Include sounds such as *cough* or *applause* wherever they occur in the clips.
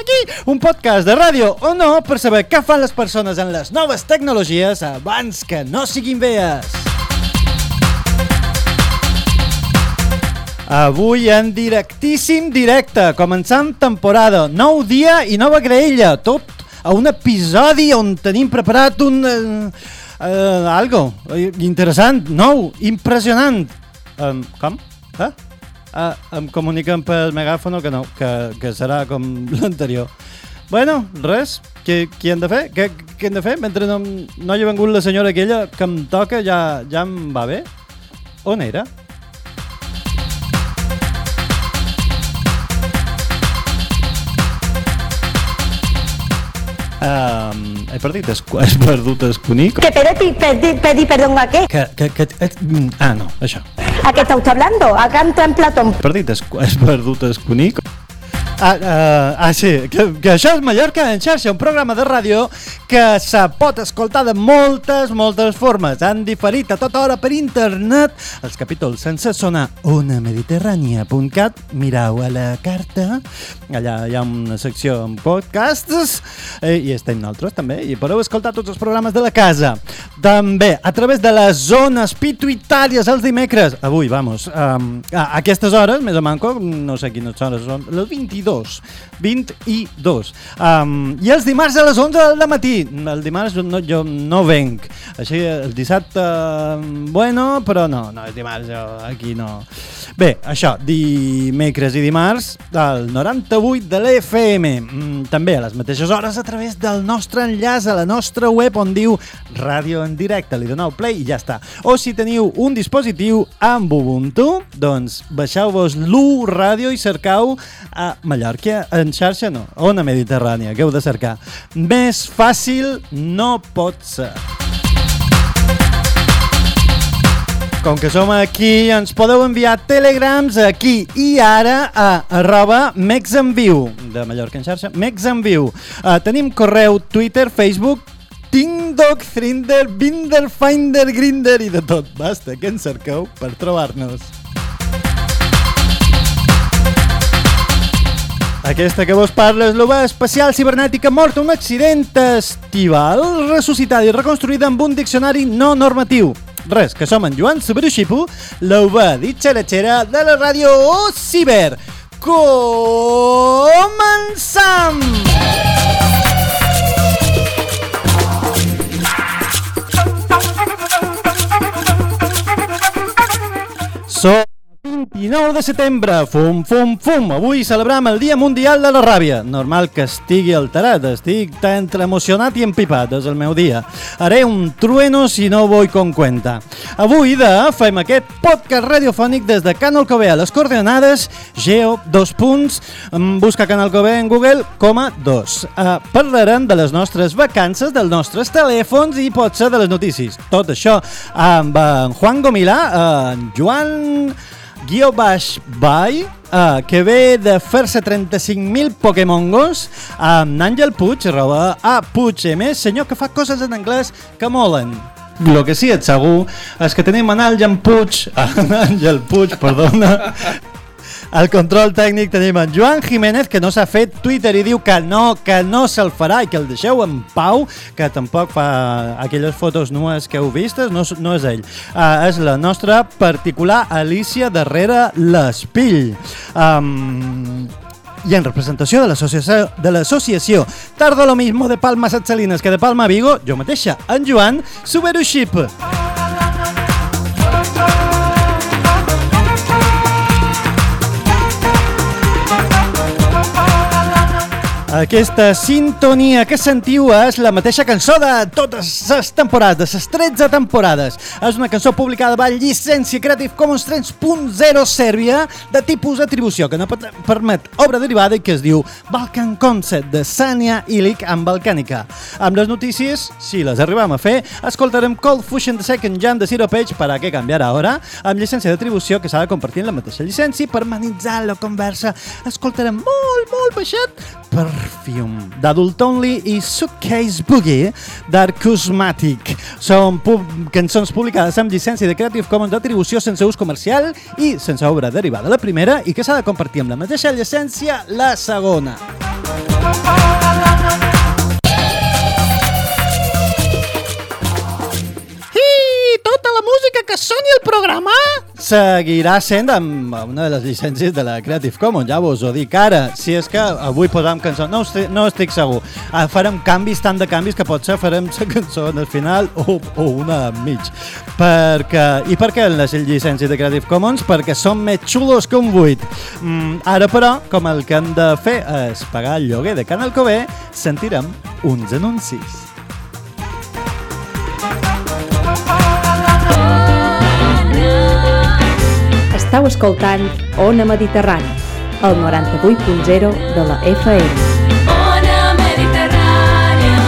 Aquí! Un podcast de ràdio o no per saber què fan les persones en les noves tecnologies abans que no siguin vees. Avui en directíssim directe, començant temporada, nou dia i nova graella, tot a un episodi on tenim preparat un... Eh, eh, algo eh, interessant, nou, impressionant. Um, com? Eh? Ah, em comuniquen pel megàfono que no, que, que serà com *laughs* l'anterior. Bueno, res, què, què hem de fer? Què, què hem de fer? Mentre no, no hagi vengut la senyora aquella que em toca ja, ja em va bé? On era? Um, he perdut el, he perdut el conic. ¿Que pedí, pedí, pedí perdón a qué? Que, que, que, eh, mm, ah, no, això. ¿A está usted hablando? Acá entra en Platón. He perdut el, he perdut el conic. Ah, uh, ah, sí, que, que això és Mallorca en xarxa, un programa de ràdio que se pot escoltar de moltes, moltes formes. Han diferit a tota hora per internet. Els capítols sense són a onamediterrània.cat. Mireu a la carta. Allà hi ha una secció amb podcasts eh, i estem nosaltres també. I podeu escoltar tots els programes de la casa. També a través de les zones pituitàries els dimecres. Avui, vamos, um, a aquestes hores, més o manco, no sé quines hores són, les 22 22. Um, I els dimarts a les 11 del matí. El dimarts no, jo no venc. Així, el dissabte, bueno, però no, no, el dimarts jo aquí no. Bé, això, dimecres i dimarts, al 98 de l'FM. Mm, també a les mateixes hores a través del nostre enllaç a la nostra web on diu Ràdio en directe. Li doneu play i ja està. O si teniu un dispositiu amb Ubuntu, doncs baixeu-vos l'U Ràdio i cercau a Mallorca en xarxa no, Ona Mediterrània, que heu de cercar. Més fàcil no pot ser. Com que som aquí, ens podeu enviar telegrams aquí i ara a arroba mexenviu, de Mallorca en xarxa, mexenviu. Uh, tenim correu, Twitter, Facebook, TikTok, Thrinder, Binder, Finder, Grinder i de tot. Basta, que ens cerqueu per trobar-nos. Aquesta que vos parla és l'OVA espacial cibernètica morta, un accident estival, ressuscitada i reconstruïda amb un diccionari no normatiu. Res, que som en Joan Suberuxipu, l'OVA ditxeratxera de la ràdio Ciber. Començam! Som 29 de setembre, fum, fum, fum. Avui celebrem el Dia Mundial de la Ràbia. Normal que estigui alterat, estic entre emocionat i empipat, és el meu dia. Haré un trueno si no vull con cuenta. Avui de fem aquest podcast radiofònic des de Can Alcobé a les coordenades geo, dos punts, mm, busca Can Alcobé en Google, coma, dos. Uh, parlarem de les nostres vacances, dels nostres telèfons i potser de les notícies. Tot això amb en Juan Gomilà, en Joan guió baix by, uh, que ve de fer-se 35.000 Pokémongos amb Àngel Puig, arroba a Puig M, senyor que fa coses en anglès que molen. Lo que sí és segur és que tenim en Àngel Puig, *laughs* en Àngel Puig, perdona, al control tècnic tenim en Joan Jiménez, que no s'ha fet Twitter i diu que no, que no se'l farà i que el deixeu en pau, que tampoc fa aquelles fotos nues que heu vistes, no, no és ell. Uh, és la nostra particular Alicia darrere l'espill. Um, i en representació de l'associació Tardo lo mismo de Palma Satsalinas que de Palma Vigo, jo mateixa, en Joan Suberuship. Aquesta sintonia que sentiu és la mateixa cançó de totes les temporades, les 13 temporades. És una cançó publicada per llicència Creative Commons 3.0 Sèrbia de tipus atribució que no permet obra derivada i que es diu Balkan Concept de Sania Ilic amb Balcànica. Amb les notícies, si les arribam a fer, escoltarem Cold Fusion The Second Jam de Zero Page per a què canviar ara, amb llicència d'atribució que s'ha de compartir en la mateixa llicència i per amenitzar la conversa escoltarem molt, molt baixet Perfume d'Adult Only i Suitcase Boogie d'Arcusmatic. Són pu cançons publicades amb llicència de Creative Commons d'atribució sense ús comercial i sense obra derivada la primera i que s'ha de compartir amb la mateixa llicència la segona. I tota la música que soni al programa seguirà sent amb una de les llicències de la Creative Commons, ja vos ho dic ara. Si és que avui posam cançó, no, estic, no estic segur. Ah, farem canvis, tant de canvis que potser farem la cançó el final o, o una mig. Perquè, I per què les llicències de Creative Commons? Perquè són més xulos que un buit. Mm, ara, però, com el que hem de fer és pagar el lloguer de Canal Cové, sentirem uns anuncis. Estau escoltant Ona Mediterrani, el 98.0 de la FM. Ona Mediterrània.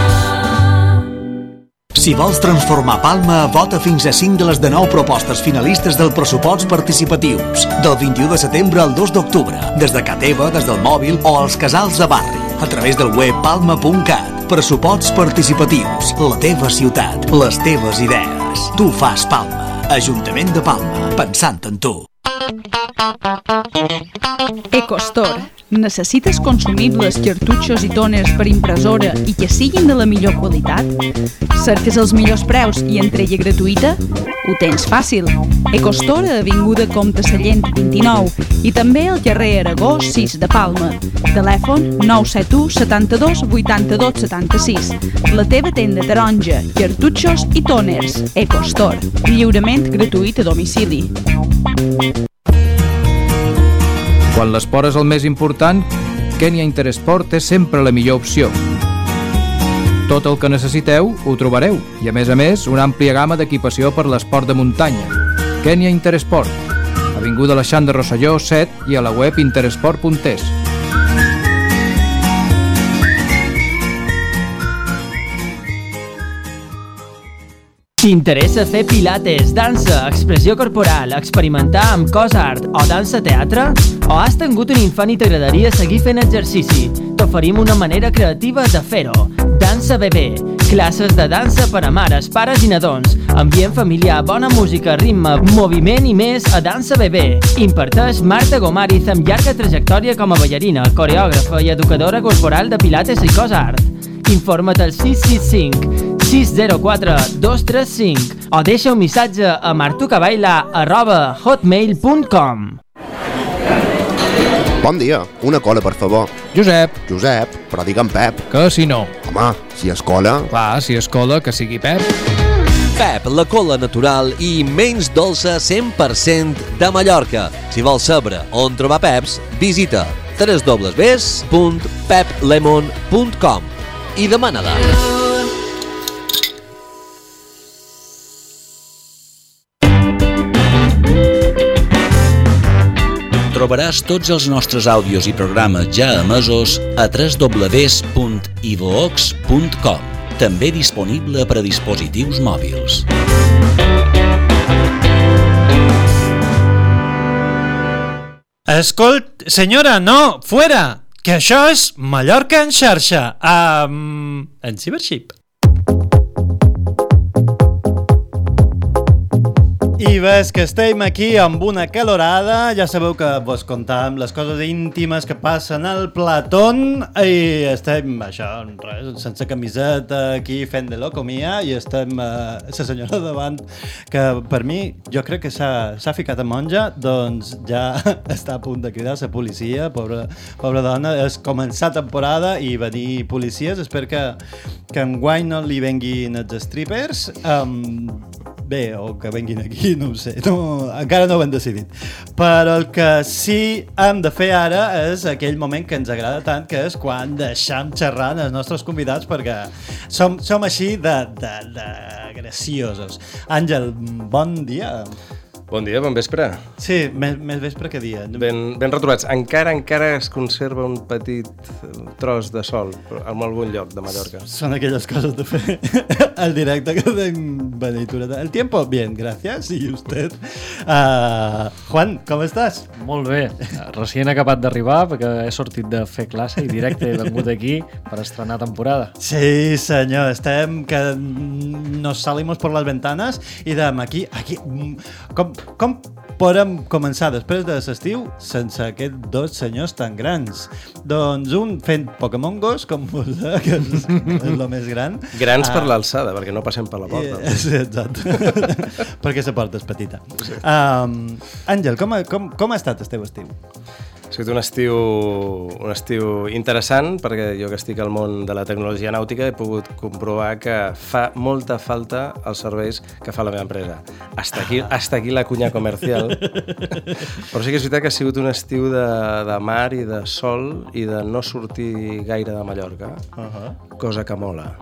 Si vols transformar Palma, vota fins a 5 de les de 9 propostes finalistes del pressupost participatius. Del 21 de setembre al 2 d'octubre, des de Cateva, des del mòbil o als casals de barri, a través del web palma.cat. Pressuposts participatius. La teva ciutat. Les teves idees. Tu fas Palma. Ajuntament de Palma. Pensant en tu. Ecostor. Necessites consumibles, cartutxos i toners per impressora i que siguin de la millor qualitat? Cerques els millors preus i entrega gratuïta? Ho tens fàcil. EcoStore a Avinguda Comte Sallent 29 i també al carrer Aragó 6 de Palma. Telèfon 971 72 82 76. La teva tenda taronja, cartutxos i toners. EcoStore. Lliurament gratuït a domicili. Quan l'esport és el més important, Kenya Interesport és sempre la millor opció. Tot el que necessiteu ho trobareu i, a més a més, una àmplia gamma d'equipació per l'esport de muntanya. Kenya Interesport, Avinguda Alexandre Rosselló 7 i a la web interesport.es. T'interessa fer pilates, dansa, expressió corporal, experimentar amb cos art o dansa teatre? O has tingut un infant i t'agradaria seguir fent exercici? T'oferim una manera creativa de fer-ho. Dansa bebè. Classes de dansa per a mares, pares i nadons. Ambient familiar, bona música, ritme, moviment i més a Dansa Bebè. Imparteix Marta Gomariz amb llarga trajectòria com a ballarina, coreògrafa i educadora corporal de pilates i cos art. Informa't al 665 604 235 o deixa un missatge a martucabaila arroba hotmail.com Bon dia, una cola, per favor. Josep, Josep, però digue'm Pep. que si no? Home, si es cola... Clar, si es cola, que sigui Pep. Pep, la cola natural i menys dolça 100% de Mallorca. Si vols saber on trobar Peps, visita www.peplemon.com i demana-la. Trobaràs tots els nostres àudios i programes ja emesos a www.ivox.com també disponible per a dispositius mòbils. Escolt, senyora, no, fuera! Que això és Mallorca en xarxa, um, en Cybership. I ves que estem aquí amb una calorada, ja sabeu que vos contàvem les coses íntimes que passen al Platón. I estem, això, res, sense camiseta aquí fent de locomia. I estem, eh, la senyora davant que per mi, jo crec que s'ha ficat a monja, doncs ja *laughs* està a punt de cridar la policia, pobra, pobra dona, és començar temporada i venir policies, espero que, que enguany no li venguin els strippers, um, bé o que venguin aquí, no ho sé. No, encara no ho hem decidit. Però el que sí hem de fer ara és aquell moment que ens agrada tant, que és quan deixam xerrant els nostres convidats perquè som, som així de, de, de graciosos. Àngel, bon dia. Bon dia, bon vespre. Sí, més, més vespre que dia. Ben, ben retrobats. Encara encara es conserva un petit tros de sol en algun lloc de Mallorca. Són aquelles coses de fer *laughs* al directe que tenim beneitura. El tiempo, bien, gracias. ¿Y usted? Uh, Juan, com estàs? Molt bé. Recient acabat d'arribar perquè he sortit de fer classe i directe he vengut aquí per estrenar temporada. Sí, senyor. Estem que nos salimos por las ventanas i dem aquí, aquí... Com, com podem començar després de l'estiu sense aquests dos senyors tan grans? Doncs un fent Pokémon Gos, com vostè, que és, és el més gran. Grans per l'alçada, perquè no passem per la porta. Eh, sí, exacte. *laughs* perquè la porta és petita. Sí. Um, Àngel, com, com, com ha estat el teu estiu? Ha sigut un estiu, un estiu interessant perquè jo que estic al món de la tecnologia nàutica he pogut comprovar que fa molta falta els serveis que fa la meva empresa. Hasta aquí, hasta aquí la cunya comercial. Però sí que és veritat que ha sigut un estiu de, de mar i de sol i de no sortir gaire de Mallorca, Uh -huh. cosa que mola.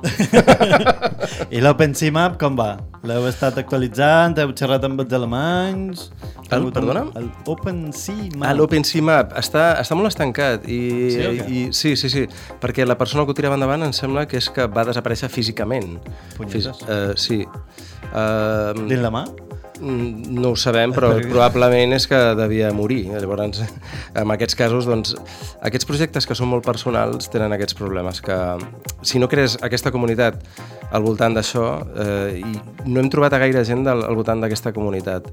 *laughs* I l'OpenSeamap com va? L'heu estat actualitzant? Heu xerrat amb els alemanys? El, perdona? El OpenSeamap. Ah, l'OpenSeamap està, està molt estancat i Sí, o què? i, sí, sí, sí, perquè la persona que ho tirava endavant em sembla que és que va desaparèixer físicament. Punyetes. uh, sí. Uh, Dins la mà? Mm, No ho sabem, però probablement és que devia morir. Llavors, en aquests casos, doncs, aquests projectes que són molt personals tenen aquests problemes, que si no crees aquesta comunitat al voltant d'això, eh, i no hem trobat a gaire gent del, al voltant d'aquesta comunitat.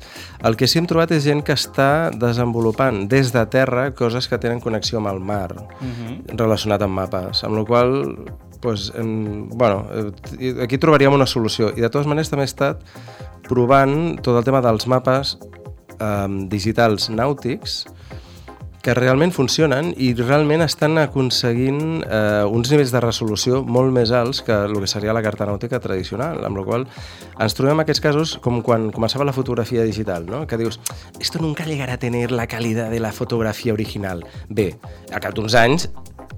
El que sí hem trobat és gent que està desenvolupant des de terra coses que tenen connexió amb el mar, Mhm. relacionat amb mapes, amb la qual pues, hem, bueno, eh, aquí trobaríem una solució. I de totes maneres també he estat provant tot el tema dels mapes eh, digitals nàutics que realment funcionen i realment estan aconseguint eh, uns nivells de resolució molt més alts que el que seria la carta nàutica tradicional, amb la qual ens trobem aquests casos com quan començava la fotografia digital, no? que dius, esto nunca llegará a tener la calidad de la fotografia original. Bé, a cap d'uns anys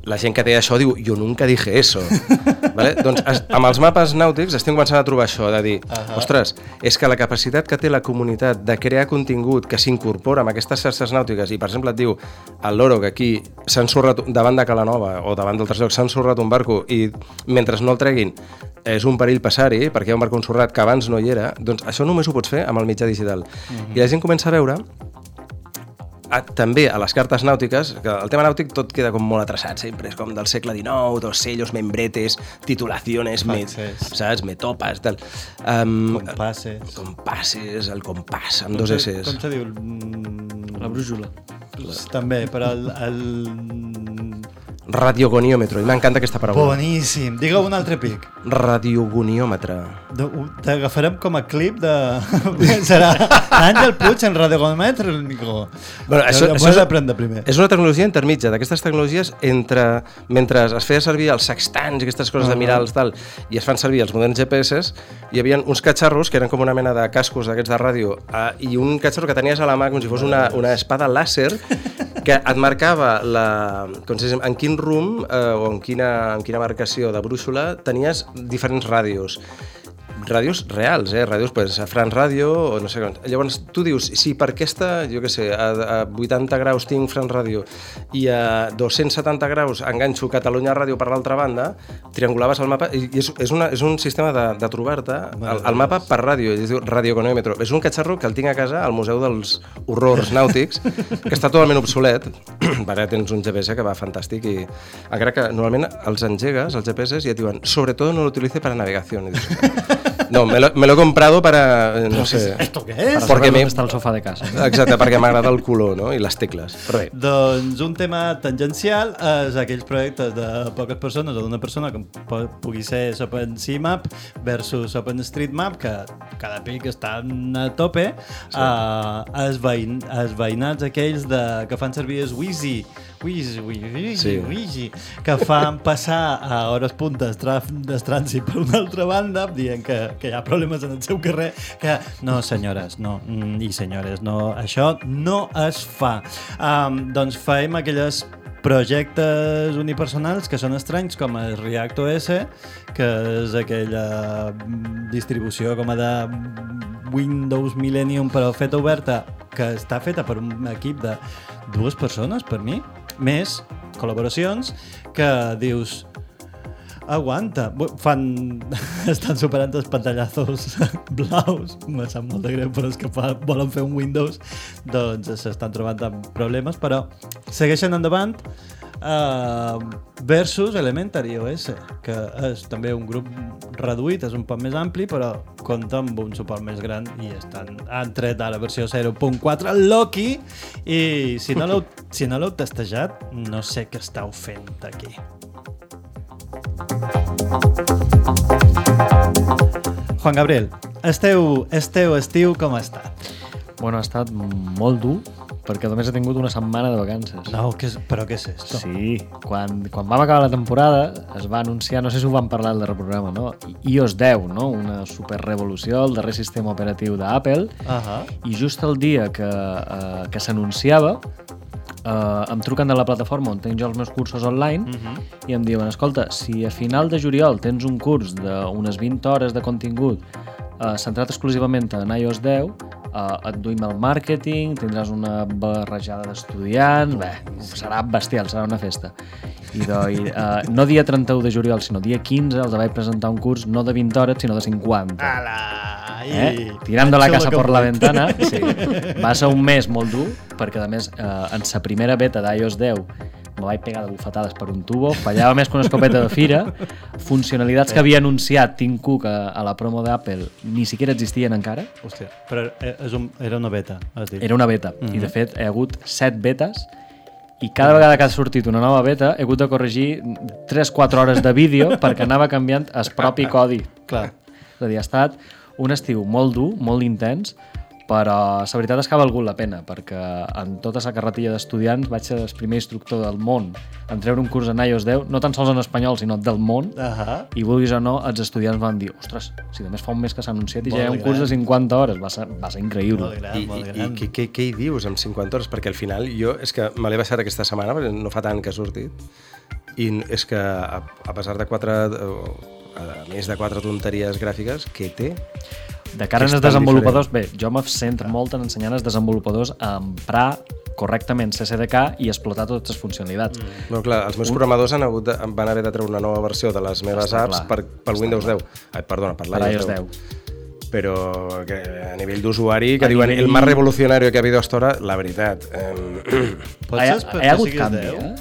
la gent que té això diu, jo nunca dije eso. *laughs* vale? Doncs es, amb els mapes nàutics estem començant a trobar això, de dir, uh. -huh. ostres, és que la capacitat que té la comunitat de crear contingut que s'incorpora amb aquestes xarxes nàutiques i, per exemple, et diu el loro que aquí s'ha ensorrat davant de Calanova o davant d'altres llocs s'ha ensorrat un barco i mentre no el treguin és un perill passar-hi perquè hi ha un barco ensorrat que abans no hi era, doncs això només ho pots fer amb el mitjà digital. Mhm. I la gent comença a veure a, també a les cartes nàutiques, que el tema nàutic tot queda com molt atreçat, sempre és com del segle XIX, dos sellos, membretes, titulaciones, me, saps, metopas, tal. Um, Compasses. compasses, el compàs, amb Com dos S's. Com se diu? La brújula. També, però el... el... Radiogoniòmetre, i m'encanta aquesta paraula. Boníssim. Digue un altre pic. Radiogoniòmetre. T'agafarem com a clip de... *laughs* Serà Àngel Puig en radiogonòmetre, Nico. Bueno, això, això has d'aprendre primer. és una tecnologia intermitja d'aquestes tecnologies entre mentre es feia servir els sextants i aquestes coses de Ah. mirar els tal i es fan servir els moderns GPS hi havia uns catxarros que eren com una mena de cascos d'aquests de ràdio eh, i un catxarro que tenies a la mà com si fos una, una espada làser que et marcava la, com si en quin rum eh, o en quina, en quina marcació de brúixola tenies diferents ràdios ràdios reals, eh? Ràdios, pues, a France Ràdio, o no sé com. Llavors, tu dius, si per aquesta, jo què sé, a, a 80 graus tinc France Ràdio i a 270 graus enganxo Catalunya Ràdio per l'altra banda, triangulaves el mapa, i és, és, una, és un sistema de, de trobar-te el, el mapa per ràdio, es diu radioconòmetre. És un catxarro que el tinc a casa al Museu dels Horrors Nàutics, que està totalment obsolet, *clears throat* ara tens un GPS que va fantàstic, i encara que normalment els engegues, els GPS, i et diuen, sobretot no l'utilice para navegación. I dius, no, me lo, me lo he comprado para, eh, no sé... esto què és? Perquè me... está el sofá de casa. Exacte, perquè m'agrada el color no? i les tecles. Bé, Doncs un tema tangencial és aquells projectes de poques persones o d'una persona com pu- pugui ser OpenSeamap versus OpenStreetMap que cada pic estan a tope sí. uh, els, veïn, els veïnats aquells de, que fan servir el Wheezy Wheezy, Wheezy, Sí. Wheezy, que fan passar a hores puntes del trànsit per una altra banda dient que que hi ha problemes en el seu carrer, que no, senyores, no, mm, i senyores, no, això no es fa. Um, doncs faim aquelles projectes unipersonals que són estranys com el React OS que és aquella mm, distribució com a de Windows Millennium però feta oberta que està feta per un equip de dues persones per mi més col·laboracions que dius aguanta. Fan... *laughs* Estan superant els pantallazos *laughs* blaus. Me sap molt de greu, però és que fa, volen fer un Windows. Doncs s'estan trobant amb problemes, però segueixen endavant. Uh, versus Elementary OS, que és també un grup reduït, és un poc més ampli, però compta amb un suport més gran i estan, han tret a la versió 0.4 Loki i si no l'heu *laughs* si no l'heu testejat, no sé què estàu fent aquí. Juan Gabriel, esteu, esteu estiu com ha estat? Bueno, ha estat molt dur, perquè només he tingut una setmana de vacances. No, què és, però què és esto? Sí, quan, quan vam acabar la temporada es va anunciar, no sé si ho vam parlar al darrer programa, no? iOS 10, no? una superrevolució, el darrer sistema operatiu d'Apple, Ahà. i just el dia que, uh, que s'anunciava uh, em truquen de la plataforma on tinc jo els meus cursos online Mhm. i em diuen, escolta, si a final de juliol tens un curs d'unes 20 hores de contingut uh, centrat exclusivament en iOS 10, uh, et duim el màrqueting, tindràs una barrejada d'estudiants, bé, serà bestial, serà una festa. I, do, i uh, no dia 31 de juliol, sinó dia 15, els vaig presentar un curs no de 20 hores, sinó de 50. Ala! Eh? Tirando la Anxo casa la por la ventana. *laughs* Sí. Va ser un mes molt dur, perquè a més, eh, en sa primera beta d'iOS 10 me vaig pegar de bufetades per un tubo, fallava més que una escopeta de fira, funcionalitats que havia anunciat Tim Cook a, a la promo d'Apple ni siquiera existien encara. Hòstia, però eh, és un, era una beta, has dit. Era una beta, Mhm. i de fet hi ha hagut set betes, i cada vegada que ha sortit una nova beta he hagut de corregir 3-4 hores de vídeo *laughs* perquè anava canviant el propi codi. Clar. És a dir, ha estat un estiu molt dur, molt intens, però la veritat és que ha valgut la pena, perquè en tota la carretilla d'estudiants vaig ser el primer instructor del món en treure un curs en iOS 10, no tan sols en espanyol, sinó del món, Ahà. i vulguis o no, els estudiants van dir, ostres, si només fa un mes que s'ha anunciat i ja hi ha Molt un curs de gran. 50 hores, va ser, va ser increïble. I, i, i què, què, què hi dius amb 50 hores? Perquè al final jo és que me l'he baixat aquesta setmana, perquè no fa tant que ha sortit, i és que a, a pesar de quatre, eh, a més de quatre tonteries gràfiques, què té? De cara Que als desenvolupadors, bé, jo me centro molt en ensenyant als desenvolupadors a emprar correctament CSDK i explotar totes les funcionalitats. Mm. No, clar, els meus programadors han hagut de, van haver de treure una nova versió de les meves Està apps clar, per, pel està Windows clar. 10. Ai, perdona, per l'iOS iOS 10. Però que a nivell d'usuari, que A diuen nivell- el més revolucionari que ha habido hasta ahora, la veritat. Eh, *clears throat* Potser Hi ha- hi ha hagut canvi, eh?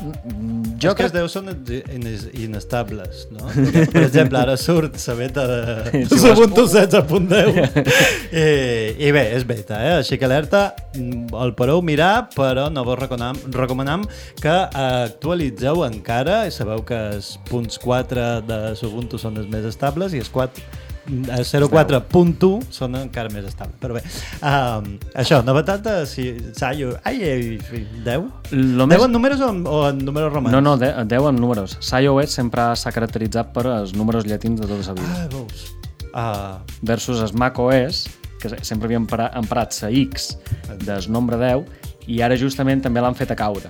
Jo crec que els 10 són ines- inestables, no? *laughs* Per exemple, ara surt la beta de Ubuntu 16.10 I, I bé, és beta, eh? Així que alerta, mm, el podeu mirar, però no vos recomanam, recomanam que actualitzeu encara i sabeu que els punts 4 de Ubuntu són els més estables i els 4 el 04.1 són encara més estables. Però bé, um, això, novetat de si, Sayo, ai, ai, 10? Lo 10 més- en números o en, o en números romans? No, no, de, 10 en números. SciOS sempre s'ha caracteritzat per els números llatins de tota la vida. Ah, veus. Ah, Versus el macOS, que se- sempre havia emprat, la X del nombre 10, i ara justament també l'han fet a caure.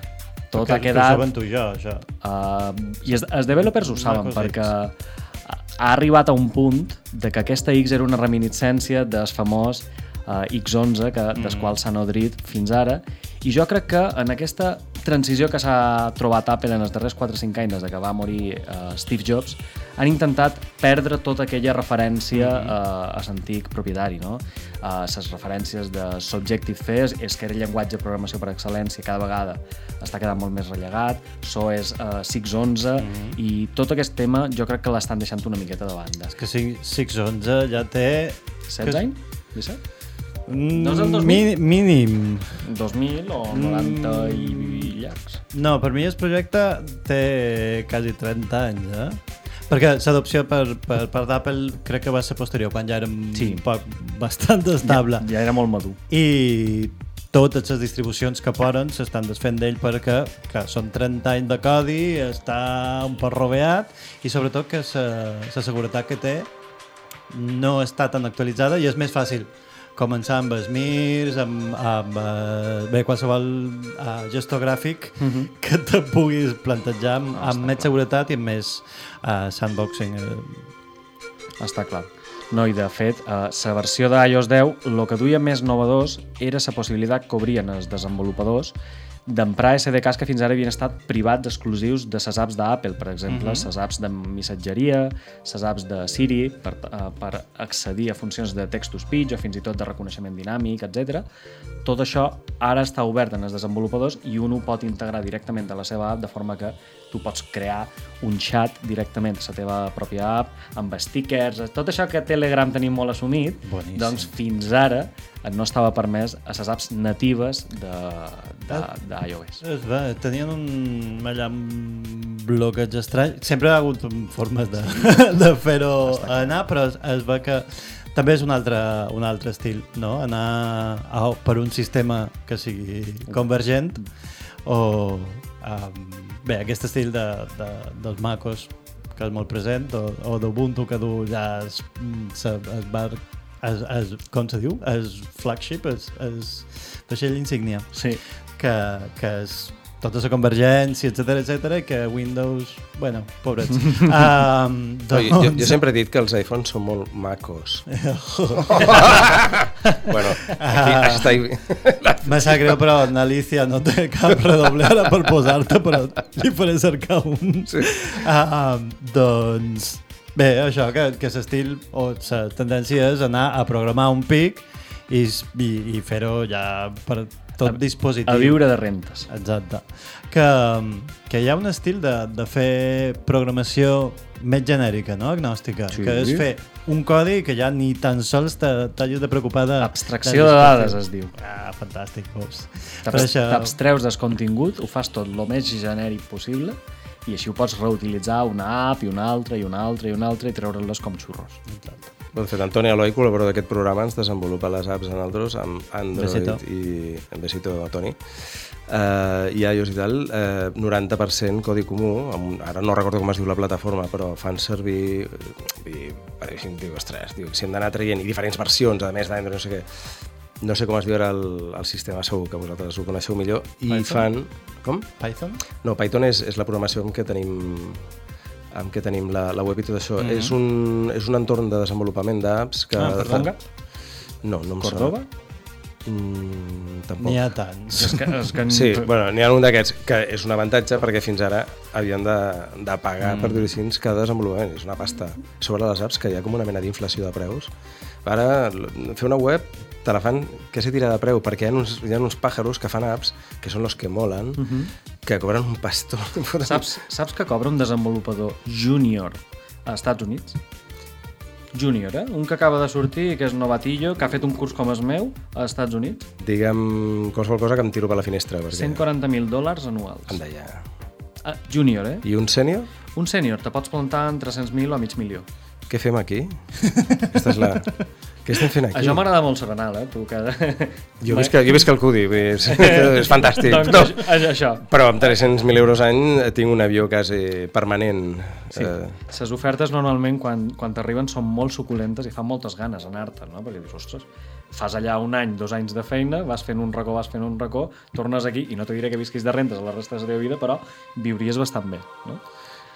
Tot que, ha quedat... Que ho saben tu i jo, això. Uh, I els, els developers ho saben, Macos perquè ha ha arribat a un punt de que aquesta X era una reminiscència del famós uh, X11 que, mm. des quals s'ha nodrit fins ara i jo crec que en aquesta transició que s'ha trobat Apple en els darrers 4-5 anys des de que va morir uh, Steve Jobs han intentat perdre tota aquella referència uh, a l'antic propietari no? uh, les referències de Subjective-C és, és que era el llenguatge de programació per excel·lència cada vegada està quedant molt més relegat so és uh, 611 Mm-hmm. i tot aquest tema jo crec que l'estan deixant una miqueta de banda És que si 611 ja té... 16 anys? 17? Mm, No és el 2000? mi- mínim. 2000 o 90 i llargs? No, per mi el projecte té quasi 30 anys, eh? Perquè l'adopció per, per part d'Apple crec que va ser posterior, quan ja era sí. un poc bastant estable. Ja, ja era molt madur. I totes les distribucions que poden s'estan desfent d'ell perquè que són 30 anys de codi, està un poc roveat i sobretot que la seguretat que té no està tan actualitzada i és més fàcil començar amb Smirs, amb, amb uh, bé, qualsevol uh, gestor gràfic Mhm. que te puguis plantejar amb, amb més seguretat i amb més uh, sandboxing. eh. Està clar. No, i de fet, a la versió d'iOS 10, el que duia més novedós era la possibilitat que obrien els desenvolupadors d'emprar SDKs que fins ara havien estat privats exclusius de les apps d'Apple, per exemple, les Mhm. apps de missatgeria, les apps de Siri, per, eh, per accedir a funcions de text-to-speech o fins i tot de reconeixement dinàmic, etc. Tot això ara està obert en els desenvolupadors i un ho pot integrar directament a la seva app de forma que tu pots crear un chat directament a la teva pròpia app, amb stickers, tot això que Telegram tenim molt assumit, Boníssim. doncs fins ara no estava permès a les apps natives d'iOS. És va, tenien un, allà, un bloqueig estrany. Sempre hi ha hagut formes de, *laughs* de fer-ho anar, però es, es ve que també és un altre, un altre estil, no? Anar a, per un sistema que sigui convergent o um, bé, aquest estil de, de, dels macos que és molt present o, o d'Ubuntu que du ja es, se, es va es, es, com se diu? Es flagship, es, es vaixell insígnia. Sí. Que, que és tota la convergència, etc etc que Windows, bueno, pobrets. *laughs* um, No, jo, jo, jo sempre he dit que els iPhones són molt macos. *laughs* bueno, aquí Ah. està... Me sap greu, però en Alicia no té cap redoble ara per posar-te, però li faré cercar un. Sí. Uh, doncs, bé, això, que, que l'estil o la tendència és anar a programar un pic i, i, i fer-ho ja per tot A- dispositiu. a viure de rentes. Exacte. Que, que hi ha un estil de, de fer programació més genèrica, no? agnòstica, Sí. que és fer un codi que ja ni tan sols t'hagis de preocupar de... Abstracció de dades, es diu. Ah, fantàstic, pues. Per T'abs- això- T'abstreus del contingut, ho fas tot el més genèric possible i així ho pots reutilitzar una app i una altra i una altra i una altra i treure-les com xurros. De fet, Antoni Eloi, col·laborador d'aquest programa, ens desenvolupa les apps en altres amb Android Besito. i... Besito, Toni. Uh, i iOS i tal, uh, 90% codi comú, amb, ara no recordo com es diu la plataforma, però fan servir, i, per així, diu, ostres, diu, si hem d'anar traient, i diferents versions, a més d'Android, no sé què, no sé com es diu ara el, el sistema, segur que vosaltres ho coneixeu millor, i Python? fan... Com? Python? No, Python és, és la programació amb què tenim amb què tenim la, la web i tot això. Mhm. és, un, és un entorn de desenvolupament d'apps que... Ah, Perlonga? No, no em Córdoba? sona. Mm, tampoc. N'hi ha tants. És que, és que Sí, bueno, n'hi ha un d'aquests que és un avantatge perquè fins ara havien de, de pagar, Mm. per dir-ho així, cada desenvolupament. És una pasta. Sobre les apps que hi ha com una mena d'inflació de preus. Ara, fer una web te la fan que se tira de preu perquè hi ha uns, hi ha uns pàjaros que fan apps que són los que molen, Mhm. que cobren un pastó. Saps, saps que cobra un desenvolupador júnior a Estats Units? Júnior, eh? Un que acaba de sortir, que és novatillo, que ha fet un curs com el meu als Estats Units. Digue'm qualsevol cosa que em tiro per la finestra. Perquè... 140.000 dòlars anuals. Anda ja. Ah, júnior, eh? I un sènior? Un sènior, te pots plantar en 300.000 o mig milió. Què fem aquí? Aquesta és la... *laughs* Què estem fent aquí? Això m'agrada molt serenal, eh? Tu que... Jo visc, *laughs* jo visc al Cudi, vull dir, és, és *laughs* fantàstic. Doncs no. això- això. Però amb 300.000 euros any eh, tinc un avió quasi permanent. Sí. Eh, Les ofertes normalment quan, quan t'arriben són molt suculentes i fan moltes ganes anar-te, no? Perquè dius, ostres, fas allà un any, dos anys de feina, vas fent un racó, vas fent un racó, tornes aquí, i no te diré que visquis de rentes a la resta de la teva vida, però viuries bastant bé, no?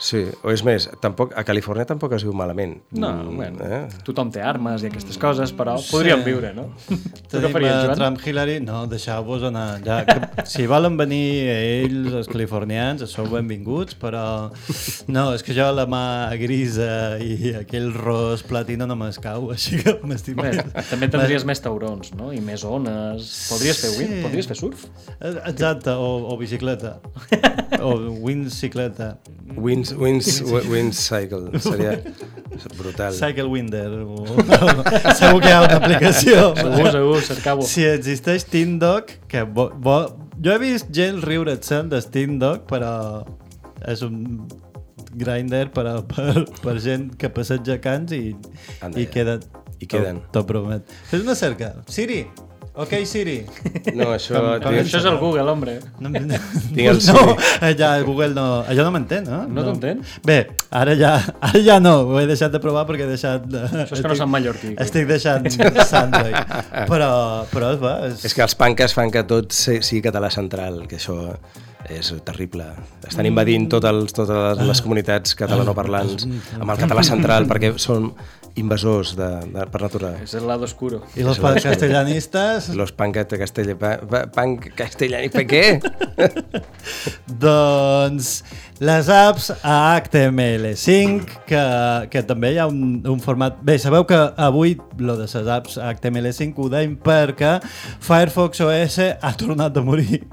Sí, o és més, tampoc, a Califòrnia tampoc es viu malament. No, Mm, bueno, eh? tothom té armes i aquestes coses, però podríem viure, no? Tu què Tenim faries, Joan? Trump Hillary? No, deixeu-vos anar. Ja, que, si volen venir ells, els californians, sou benvinguts, però no, és que jo la mà grisa i aquell ros platino no m'escau, així que m'estic... Bé, també tindries més taurons, no? I més ones. Podries fer wind? Sí. Podries fer surf? Eh, Exacte, o, o bicicleta. *laughs* o windcicleta. Wins, wins, wins cycle, seria brutal. Cycle Winder. O... *laughs* segur que hi ha una aplicació. Segur, segur, cercau-ho. Si existeix TeamDog, que bo, bo... jo he vist gent riure't-se'n de TeamDog, però és un grinder per, a, per, per gent que passeja cans i, Anda i ja. queda I queden. T'ho promet. Fes una cerca. Siri, Ok, Siri. No, això... Com- tinc- Això és el Google, hombre. No, no, Tinc el no, Siri. allà Google no... Allò no m'entén, no? No t'entén? Bé, ara ja, ara ja no, ho he deixat de provar perquè he deixat... De, Això és que no són mallorquí. Estic deixant Sandroid. *laughs* Però, però va, és, És que els panques fan que tot si- sigui català central, que això és terrible. Estan invadint tot els, totes les comunitats catalanoparlants amb el català central perquè són invasors de, de, per natura. És el lado oscuro. I los padres castellanistes? Los pancat castell... Pa, pa, pan castellanistes... Per què? *laughs* Doncs les apps a HTML5, que, que també hi ha un, un format... Bé, sabeu que avui lo de les apps a HTML5 ho deim perquè Firefox OS ha tornat a morir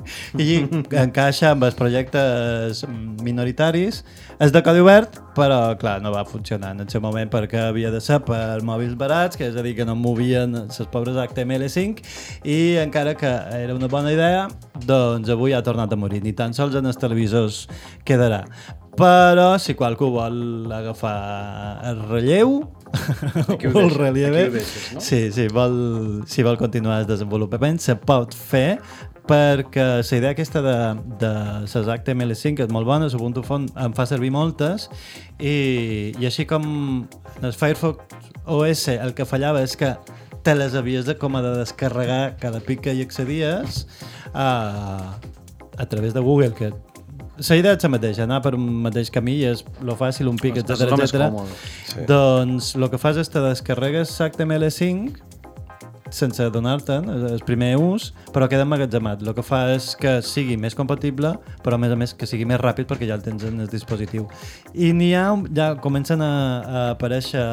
i encaixa amb els projectes minoritaris. És de codi obert, però clar, no va funcionar en el seu moment perquè havia de ser per mòbils barats, que és a dir, que no movien les pobres HTML5 i encara que era una bona idea, doncs avui ha tornat a morir. Ni tan sols en els televisors quedarà. Però si qualcú vol agafar el relleu, Aquí ho *laughs* el deixes, aquí ho deixes, no? sí, sí, vol, si vol continuar el desenvolupament, se pot fer perquè la idea aquesta de, de les HTML5 és molt bona, Ubuntu Font en fa servir moltes i, i així com en el Firefox OS el que fallava és que te les havies de, com a de descarregar cada pic que hi accedies a, a través de Google, que la idea és la mateixa, anar per un mateix camí i és lo fàcil, un pic, etc etc. Sí. Doncs el que fas és te descarregues HTML5 sense donar-te'n el primer ús, però queda emmagatzemat. El que fa és que sigui més compatible, però a més a més que sigui més ràpid perquè ja el tens en el dispositiu. I n'hi ha, ja comencen a, a aparèixer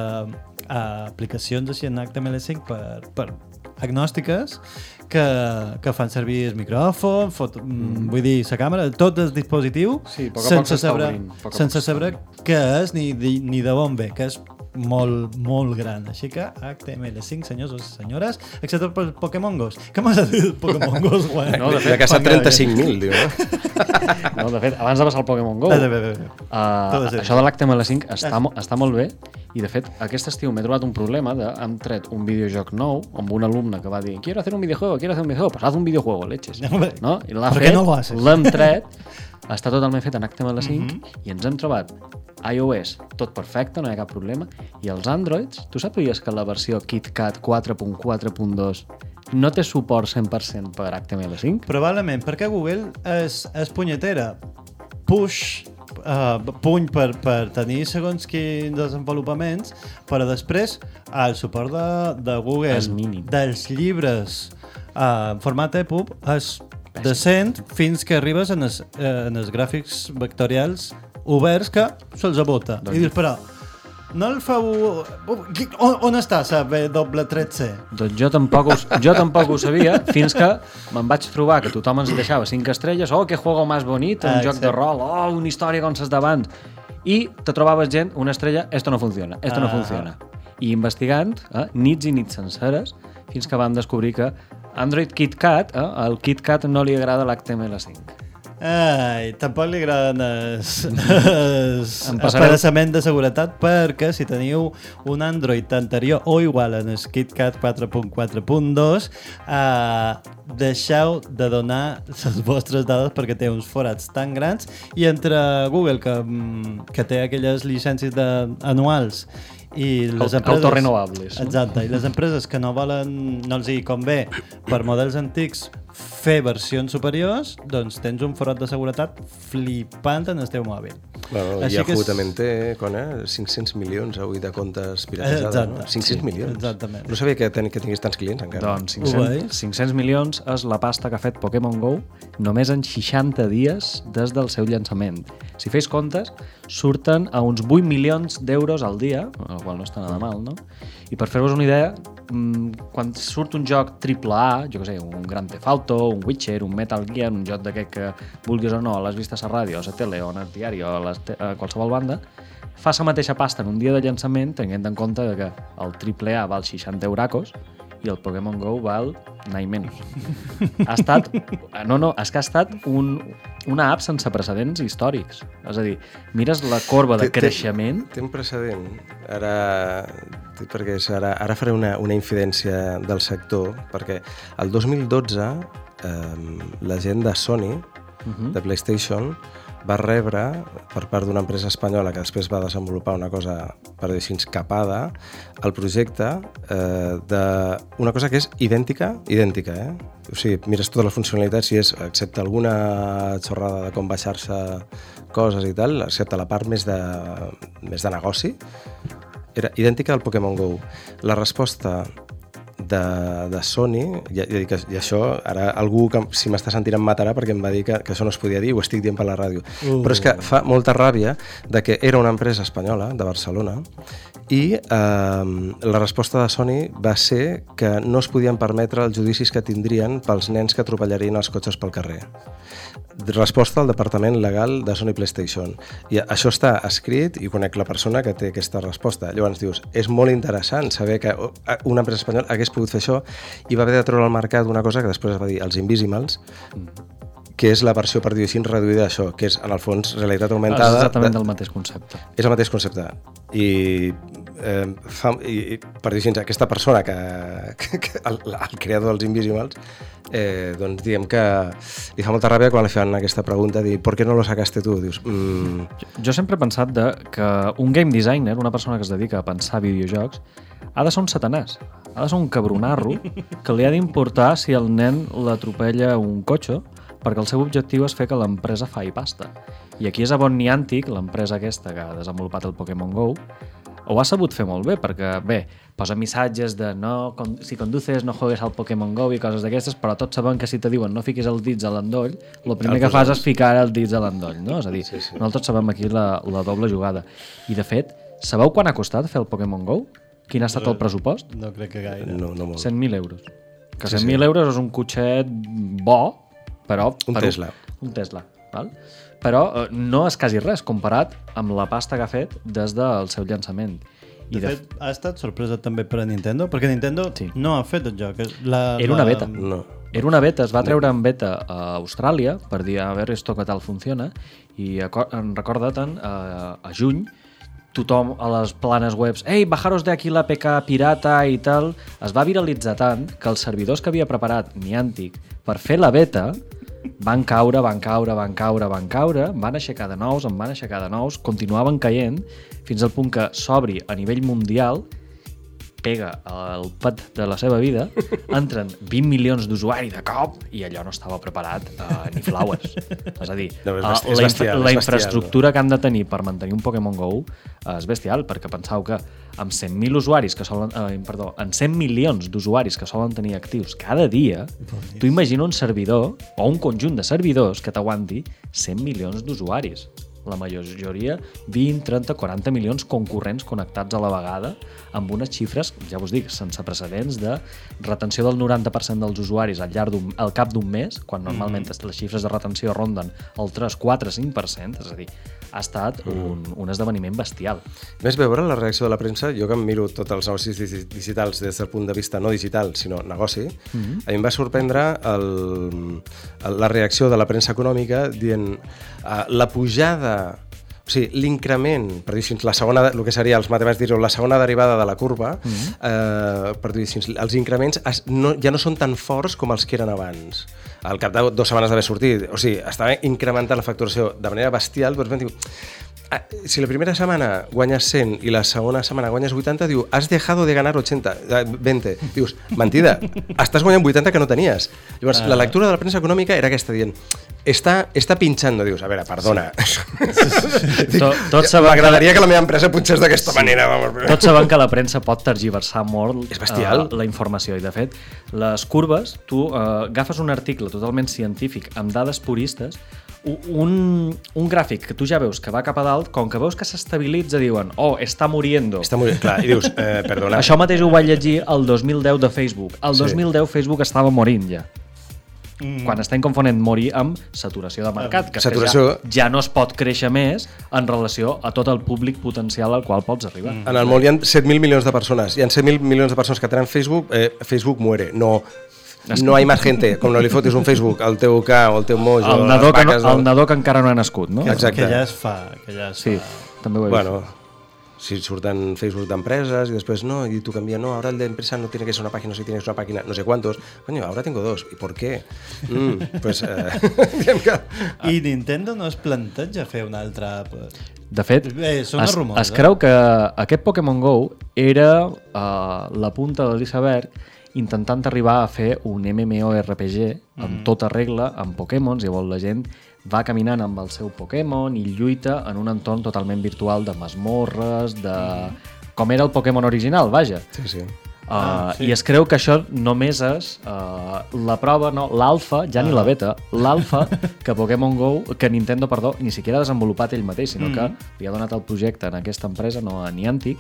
a aplicacions així en HTML5 per, per agnòstiques que, que fan servir el micròfon, fot, mm. vull dir, la càmera, tot el dispositiu, Sí, poc sense saber, obrint, poc sense saber què és ni, ni, ni de on ve, que és molt, molt gran. Així que HTML5, senyors o senyores, excepte per Pokémon Gos. Què m'has dit Pokémon Gos, guai? No, de fet, casa 35.000, diu, no? No, de fet, abans de passar al Pokémon GO, Ah, bé, bé, bé. uh, això de l'HTML5 està, mo- està molt bé i, de fet, aquest estiu m'he trobat un problema de... Hem tret un videojoc nou amb un alumne que va dir quiero hacer un videojuego, quiero hacer un videojuego, pues haz un videojuego, leches. No? I l'ha ¿Por qué fet, no lo haces? l'hem tret, està totalment fet en HTML5 Mhm. i ens hem trobat iOS tot perfecte, no hi ha cap problema, i els Androids, tu sabies que la versió KitKat 4.4.2 no té suport 100% per HTML5? Probablement, perquè Google és, és punyetera. Push, uh, puny per, per tenir segons quins desenvolupaments, però després el suport de, de Google dels llibres uh, en format EPUB és decent fins que arribes en els, eh, en els gràfics vectorials oberts que se'ls abota. Doncs- I dius, però, no el feu... On, on està la W13C? Doncs jo tampoc, ho, jo tampoc ho sabia fins que me'n vaig trobar que tothom ens deixava 5 estrelles, oh, que juego más bonito, un Ah, joc de rol, oh, una història com les d'abans. I te trobaves gent, una estrella, esto no funciona, esto no Ah. funciona. I investigant, eh, nits i nits senceres, fins que vam descobrir que Android KitKat, eh, al KitKat no li agrada l'HTML5. Ai, tampoc li agraden els, *laughs* els Em passareu- apareixement de seguretat perquè si teniu un Android anterior o igual en el KitKat 4.4.2 eh, deixeu de donar les vostres dades perquè té uns forats tan grans i entre Google que, mm, que té aquelles llicències de, anuals i les empreses... autorrenovables, no? Exacte, i les empreses que no volen, no els hi convé per models antics fer versions superiors, doncs tens un forat de seguretat flipant en el teu mòbil. Bueno, Així Yahoo que és- també en té, con, eh? 500 milions avui de comptes piratejades, Exacte, no? 500 sí, milions. exactament. No sabia que, ten, que tingués tants clients encara. Doncs 500, 500 milions és la pasta que ha fet Pokémon GO només en 60 dies des del seu llançament. Si feis comptes, surten a uns 8 milions d'euros al dia, el qual no està nada mal, no? I per fer-vos una idea, quan surt un joc AAA, jo què sé, un Grand Theft Auto, un Witcher, un Metal Gear, un joc d'aquest que vulguis o no, l'has vist a la ràdio, a la tele o en el diari o a, les a qualsevol banda, fa la mateixa pasta en un dia de llançament tenint en compte que el AAA val 60 euracos i el Pokémon GO val nai menys. Ha estat... No, no, és que ha estat un, una app sense precedents històrics. És a dir, mires la corba de Té- té- creixement... Té un precedent. Ara, té- perquè ara, ara faré una, una infidència del sector, perquè el 2012 eh, la gent de Sony, Mhm. de PlayStation, va rebre per part d'una empresa espanyola que després va desenvolupar una cosa, per dir així, capada, el projecte eh, d'una cosa que és idèntica, idèntica, eh? O sigui, mires totes les funcionalitats i és, excepte alguna xorrada de com baixar-se coses i tal, excepte la part més de, més de negoci, era idèntica al Pokémon GO. La resposta de, de Sony, i, i, que, i això ara algú que si m'està sentint em matarà perquè em va dir que, que això no es podia dir, ho estic dient per la ràdio. Uh. Però és que fa molta ràbia de que era una empresa espanyola de Barcelona i eh, la resposta de Sony va ser que no es podien permetre els judicis que tindrien pels nens que atropellarien els cotxes pel carrer. Resposta al Departament Legal de Sony PlayStation. I això està escrit i conec la persona que té aquesta resposta. Llavors dius, és molt interessant saber que oh, una empresa espanyola hagués pogut fer això i va haver de treure al mercat una cosa que després es va dir els Invisimals, que és la versió, per dir-ho així, reduïda d'això, que és, en el fons, realitat augmentada... És exactament de- del mateix concepte. és el mateix concepte. I, eh, fa, i, i per dir així, aquesta persona que, *laughs* que, que el, el creador dels Invisimals, eh, doncs diguem que li fa molta ràbia quan li fan aquesta pregunta, dir, ¿por qué no lo sacaste tú? Dius, mm, Jo sempre he pensat de, que un game designer, una persona que es dedica a pensar videojocs, ha de ser un satanàs. Ha de ser un cabronarro que li ha d'importar si el nen l'atropella un cotxe perquè el seu objectiu és fer que l'empresa faci pasta. I aquí és a bon Niantic, l'empresa aquesta que ha desenvolupat el Pokémon GO, ho ha sabut fer molt bé, perquè, bé, posa missatges de no, con, si conduces no juegues al Pokémon GO i coses d'aquestes, però tots sabem que si te diuen no fiquis els dits a l'endoll, el primer El que fas és ficar els dits a l'endoll, no? És a dir, sí, sí. nosaltres sabem aquí la, la doble jugada. I, de fet, sabeu quan ha costat fer el Pokémon GO? Quin ha estat el pressupost? No crec que gaire. no, no molt. 100.000 euros. Que Sí, 100.000 sí. euros és un cotxet bo, però... Un per Tesla. Un Tesla, val? Però eh, no és quasi res comparat amb la pasta que ha fet des del seu llançament. De fet, ha estat sorpresa també per a Nintendo, perquè Nintendo sí. no ha fet el joc. és La, Era una la- beta. No. Era una beta, es va treure en beta a Austràlia per dir a veure esto que tal funciona i a, en recorda't a, a juny tothom a les planes webs ei, bajaros de aquí l'APK pirata i tal es va viralitzar tant que els servidors que havia preparat Niantic per fer la beta van caure, van caure, van caure, van caure, van aixecar de nous, en van aixecar de nous, continuaven caient fins al punt que s'obri a nivell mundial pega el pet de la seva vida, entren 20 milions d'usuaris de cop i allò no estava preparat uh, ni flaues. És a dir, No, és uh, besti- és la, bestial, la és bestial. infraestructura que han de tenir per mantenir un Pokémon GO uh, és bestial, perquè pensau que amb 100.000 usuaris que solen, uh, perdó, amb 100 milions d'usuaris que solen tenir actius cada dia, tu imagina un servidor o un conjunt de servidors que t'aguanti 100 milions d'usuaris la majoria 20, 30, 40 milions concurrents connectats a la vegada amb unes xifres, ja us dic, sense precedents de retenció del 90% dels usuaris al llarg al cap d'un mes, quan normalment Mhm. les xifres de retenció ronden el 3, 4, 5%, és a dir, ha estat un, un esdeveniment bestial. Més veure la reacció de la premsa, jo que em miro tots els negocis digi- digitals des del punt de vista no digital, sinó negoci, Mhm. a mi em va sorprendre el, el, la reacció de la premsa econòmica dient uh, la pujada o sigui, l'increment, per dir així, la segona, el que seria els matemàtics dir la segona derivada de la curva, mm -hmm. eh, per dir així, els increments es, no, ja no són tan forts com els que eren abans. Al cap de dues setmanes d'haver sortit, o sigui, estava incrementant la facturació de manera bestial, però diu, Ah, si la primera setmana guanyes 100 i la segona setmana guanyes 80, diu, has dejado de ganar 80, eh, 20. Dius, mentida, estàs guanyant 80 que no tenies. Llavors, Ah. la lectura de la premsa econòmica era aquesta, dient, està, està pinxando, dius, a veure, perdona. Sí. Tot, tots sabem M'agradaria que la meva empresa punxés d'aquesta manera. Vamos. Tots sabem que la premsa pot tergiversar molt És bestial. eh, la informació i, de fet, les curves, tu eh, agafes un article totalment científic amb dades puristes, un, un gràfic que tu ja veus que va cap a dalt, com que veus que s'estabilitza, diuen, oh, està muriendo. Està muriendo, clar, i dius, eh, perdona. Això mateix ho vaig llegir el 2010 de Facebook. El Sí. 2010 Facebook estava morint ja. Mm. quan estem confonent morir amb saturació de mercat, que, és Saturació- que ja, ja no es pot créixer més en relació a tot el públic potencial al qual pots arribar. En el món hi ha 7.000 milions de persones. Hi ha 7.000 milions de persones que tenen Facebook, eh, Facebook muere. No, no hay más gente. Com no li fotis un Facebook al teu ca o al teu mojo. El nadó, que no, el nadó que encara no ha nascut, no? Que, Exacte. que ja es fa. Que ja es Sí, fa. també ho he Bueno, vist. Si surten Facebook d'empresas y después no, y tú cambias, no, ahora el de empresa no tiene que ser una página, si tienes una página, no sé cuántos. Coño, ahora tengo dos. ¿Y por qué? Mm, pues, eh, *laughs* que... I Nintendo no es planteja fer una altra. De fet, Bé, són es, rumors, es eh? creu que aquest Pokémon GO era uh, la punta de l'iceberg intentant arribar a fer un MMORPG amb Mhm. tota regla, amb Pokémons, llavors la gent va caminant amb el seu Pokémon i lluita en un entorn totalment virtual de masmorres, de... com era el Pokémon original, vaja. Sí, sí. Uh, Ah, sí. I es creu que això només és uh, la prova, no, l'alfa, ja ni Ah. la beta, l'alfa *laughs* que Pokémon GO, que Nintendo, perdó, ni siquiera ha desenvolupat ell mateix, sinó Mm. que li ha donat el projecte en aquesta empresa, no a Niantic,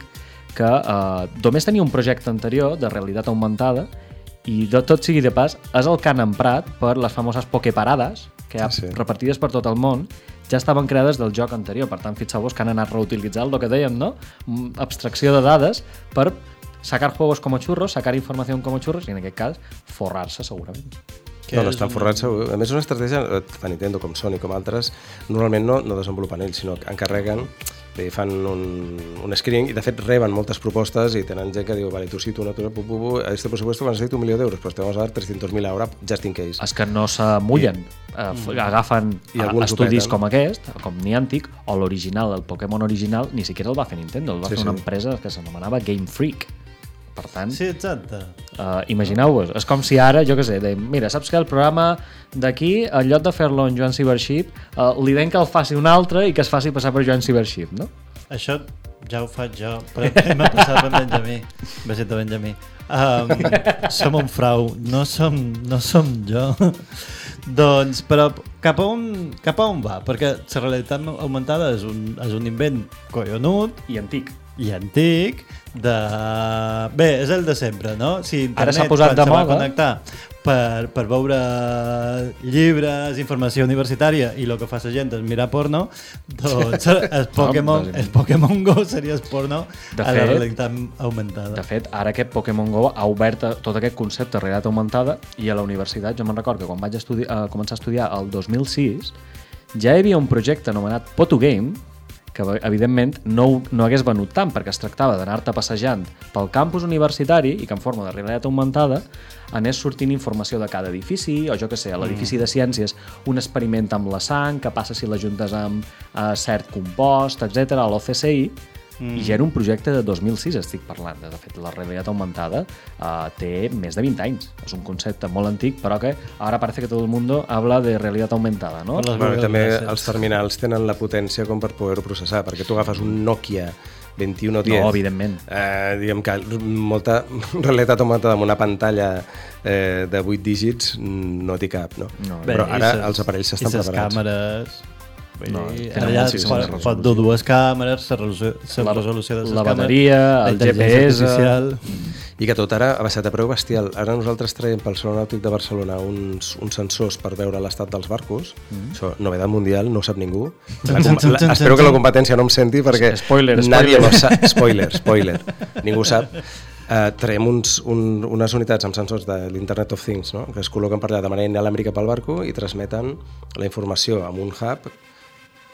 que uh, només tenia un projecte anterior de realitat augmentada i de tot sigui de pas, és el que han emprat per les famoses Poképarades, que hi ha Sí, repartides per tot el món, ja estaven creades del joc anterior. Per tant, fixeu-vos que han anat reutilitzant el que dèiem, no? Mm, Abstracció de dades per sacar juegos como churros, sacar información como churros i en aquest cas forrar-se segurament. No, no, estan forrats segur. A més, una estratègia, eh, tant Nintendo com Sony com altres, normalment no, no desenvolupen ells, sinó que encarreguen i fan un, un screening i de fet reben moltes propostes i tenen gent que diu, vale, tu no, tu no, pu, pu, pu, a este presupuesto necesito un milió d'euros, pues te vamos a dar 300.000 ahora just in case. És que no s'amullen, eh, f- agafen I eh, estudis com aquest, com Niantic, o l'original, el Pokémon original, ni siquiera el va fer Nintendo, el va Sí, fer una sí. empresa que s'anomenava Game Freak. Per tant, Sí, exacte. Uh, Imagineu-vos, és com si ara, jo què sé, deim, mira, saps que el programa d'aquí, en lloc de fer-lo en Joan Cibership, uh, li deim que el faci un altre i que es faci passar per Joan Cibership, no? Això ja ho faig jo, però m'ha passat per Benjamí. Besito, Benjamí. Um, som un frau, no som, no som jo. doncs, però cap a, on, cap a on va? Perquè la realitat augmentada és un, és un invent collonut I antic. I antic de... Bé, és el de sempre, no? Si Ara s'ha internet, posat de moda. connectar per, per veure llibres, informació universitària i el que fa la gent és mirar porno, *laughs* doncs el Pokémon, el Pokémon GO seria el porno De a la fet- realitat augmentada. De fet, ara aquest Pokémon GO ha obert a- tot aquest concepte de realitat augmentada i a la universitat, jo me'n recordo que quan vaig estudi a començar a estudiar el 2006, ja hi havia un projecte anomenat Potogame, que evidentment no, no hagués venut tant perquè es tractava d'anar-te passejant pel campus universitari i que en forma de realitat augmentada anés sortint informació de cada edifici o jo que sé, a l'edifici de ciències un experiment amb la sang, que passa si l'ajuntes amb eh, cert compost, etc a l'OCSI Mm. i ja era un projecte de 2006 estic parlant, de fet la realitat augmentada uh, té més de 20 anys és un concepte molt antic però que ara parece que tot el mundo habla de realitat augmentada no? Les Bueno, i també els terminals tenen la potència com per poder-ho processar, perquè tu agafes un Nokia 2110. No, evidentment. Eh, diguem que molta *laughs* realitat augmentada amb una pantalla eh, de 8 dígits no té cap, no? No, Però i ara ses- els aparells i estan ses preparats. càmeres... Vull No, dir, ara ja pot, pot dur dues càmeres, la resolució, la La- resolució de les la càmeres, bateria, la el GPS. artificial. I que tot ara ha baixat a preu bestial. Ara nosaltres traiem pel Saló Nàutic de Barcelona uns, uns sensors per veure l'estat dels barcos. Mm. Això, novedat mundial, no ho sap ningú. La, com- la, espero que la competència no em senti perquè Spoiler, nadie spoiler. lo sap. *laughs* Spoiler, spoiler. ningú sap. Uh, traiem uns, un, unes unitats amb sensors de l'Internet of Things no? que es col·loquen per allà de manera inalàmbrica pel barco i transmeten la informació amb un hub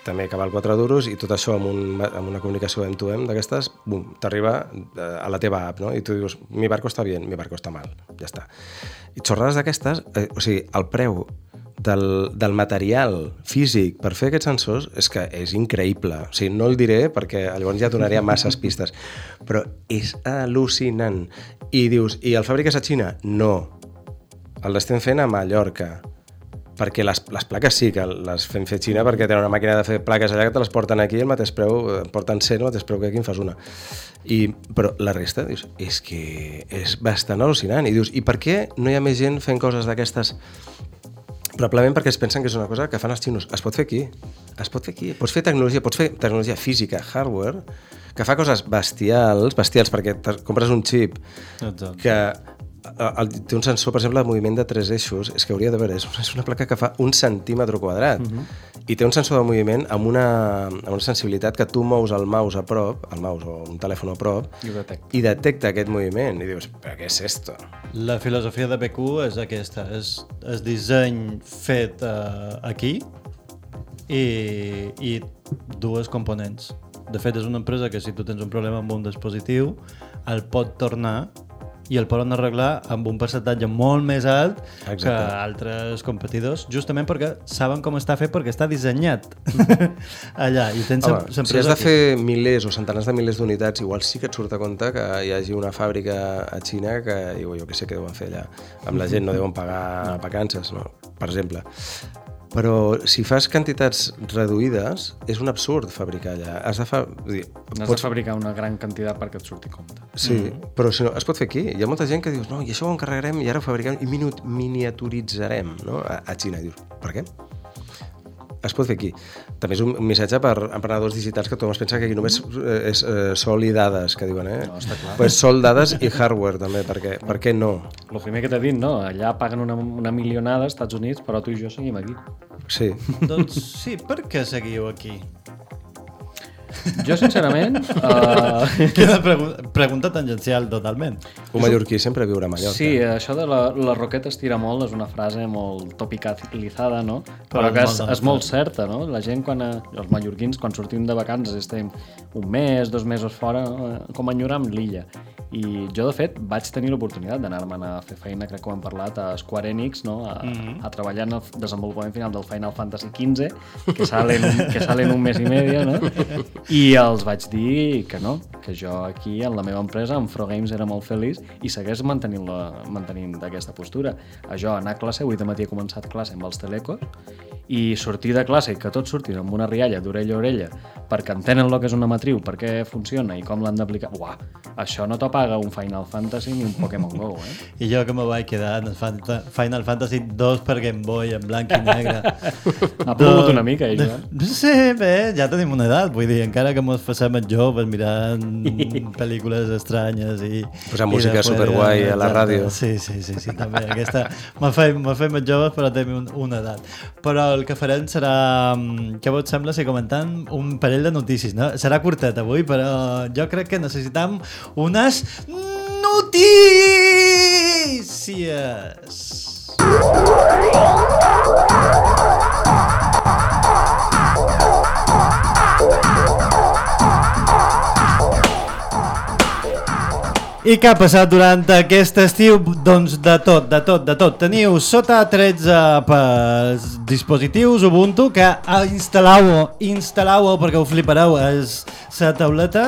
també que val 4 duros i tot això amb, un, amb una comunicació M2M d'aquestes, bum, t'arriba eh, a la teva app, no? I tu dius, mi barco està bien, mi barco està mal, ja està. I xorrades d'aquestes, eh, o sigui, el preu del, del material físic per fer aquests sensors és que és increïble. O sigui, no el diré perquè llavors ja donaria masses pistes, però és al·lucinant. I dius, i el fabriques a Xina? No. El estem fent a Mallorca perquè les, les plaques sí que les fem fer a Xina perquè tenen una màquina de fer plaques allà que te les porten aquí al mateix preu, eh, porten 100 al mateix preu que aquí en fas una. I, però la resta, dius, és que és bastant al·lucinant. I dius, i per què no hi ha més gent fent coses d'aquestes? Probablement perquè es pensen que és una cosa que fan els xinos. Es pot fer aquí. Es pot fer aquí. Pots fer tecnologia, pots fer tecnologia física, hardware, que fa coses bestials, bestials, perquè compres un xip Exacte. que el, té un sensor, per exemple, de moviment de tres eixos, és que hauria d'haver, és, una- és una placa que fa un centímetre quadrat, Mhm. i té un sensor de moviment amb una, amb una sensibilitat que tu mous el mouse a prop, el mouse o un telèfon a prop, I detecta. i detecta aquest moviment, i dius, però què és esto? La filosofia de BQ és aquesta, és, és disseny fet uh, aquí i, i dues components. De fet, és una empresa que si tu tens un problema amb un dispositiu, el pot tornar i el poden arreglar amb un percentatge molt més alt Exacte. que altres competidors, justament perquè saben com està fet perquè està dissenyat *laughs* allà. I tens Home, si has de aquí. fer milers o centenars de milers d'unitats, igual sí que et surt a compte que hi hagi una fàbrica a Xina que, jo, jo què sé què deuen fer allà. Amb la gent no deuen pagar vacances, no? per exemple. Però si fas quantitats reduïdes, és un absurd fabricar allà. Has de, fa... vull dir, N'has de fabricar una gran quantitat perquè et surti compte. Sí, però si no, es pot fer aquí. Hi ha molta gent que dius, no, i això ho encarregarem i ara ho fabricarem i minu- miniaturitzarem no? a, a Xina. I dius, per què? Es pot fer aquí. També és un missatge per emprenedors digitals que tothom es pensa que aquí només eh, és eh, sol i dades, que diuen, eh? No, està clar. Pues sol, dades i hardware, també, perquè, per què no? El primer que t'he dit, no? Allà paguen una, una milionada als Estats Units, però tu i jo seguim aquí. Sí. Doncs sí, per què seguiu aquí? Jo, sincerament... *laughs* Uh... Quina pregu pregunta tangencial, totalment. Un mallorquí sempre viurà a Mallorca. Sí, això de la, la roqueta estira molt és una frase molt topicalitzada, no? Però Però, que és és, molt és molt certa, no? La gent, quan, eh, els mallorquins, quan sortim de vacances, estem un mes, dos mesos fora? Eh, com enyorant l'illa. I jo, de fet, vaig tenir l'oportunitat d'anar-me'n a fer feina, crec que ho hem parlat, a Square Enix, no? a, Mhm. a treballar en el desenvolupament final del Final Fantasy XV, que sale en un, que sale en un mes i medio, no? *laughs* I els vaig dir que no, que jo aquí, en la meva empresa, en Fro Games, era molt feliç i segueix mantenint, la, mantenint aquesta postura. A jo anar a classe, avui de matí he començat classe amb els telecos, i sortir de classe i que tots surtin amb una rialla d'orella a orella perquè entenen el que és una matriu, per què funciona i com l'han d'aplicar. Uah, això no t'ho paga un Final Fantasy ni un Pokémon GO, eh? *laughs* I jo que me vaig quedar en Final Fantasy 2 per Game Boy en blanc i negre. *laughs* Ha plogut una mica, eh, Joan? Sí, bé, ja tenim una edat, vull dir, encara que mos facem els joves mirant *laughs* pel·lícules estranyes i... Posar i música després, superguai a la ràdio. Sí, sí, sí, sí també. Aquesta fet, m'ha fet més joves però tenim un, una edat. Però el que farem serà, mm, què vos sembla si comentant un parell de notícies, no? Serà curtet avui, però jo crec que necessitam unes notícies! I què ha passat durant aquest estiu? Doncs de tot, de tot, de tot. Teniu sota 13 per dispositius Ubuntu que ah, instal·lau-ho, instal·lau-ho perquè ho flipareu. És la tauleta,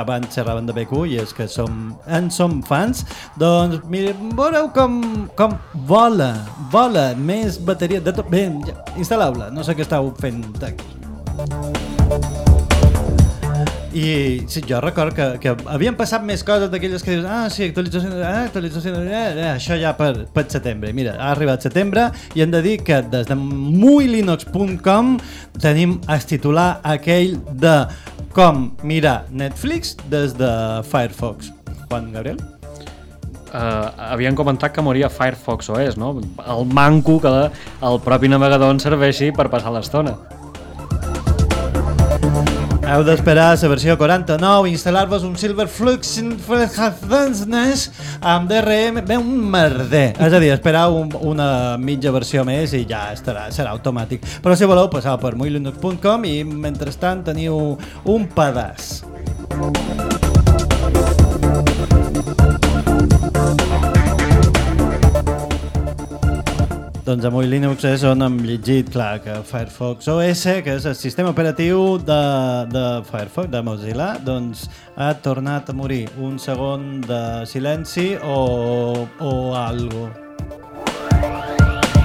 abans xerraven de BQ i és que som, en som fans. Doncs mira, veureu com, com vola, vola, més bateria, de tot. Bé, instal·lau-la, no sé què estàu fent aquí. I sí, jo record que, que havien passat més coses d'aquelles que dius, ah, sí, actualització, ah, aqualització, eh, eh, això ja per, per setembre. Mira, ha arribat setembre i hem de dir que des de muilinux.com tenim el titular aquell de com mirar Netflix des de Firefox. Juan Gabriel? Uh, havien comentat que moria Firefox OS, no? El manco que el propi navegador ens serveixi per passar l'estona. Heu d'esperar la versió 49 i instal·lar-vos un Silver Flux amb DRM, bé, un merder. És a dir, esperar un, una mitja versió més i ja estarà, serà automàtic. Però si voleu, passeu per moilinux.com i mentrestant teniu un pedaç. Doncs a Muy Linux és on hem llegit, clar, que Firefox OS, que és el sistema operatiu de, de Firefox, de Mozilla, doncs ha tornat a morir. Un segon de silenci o, o algo.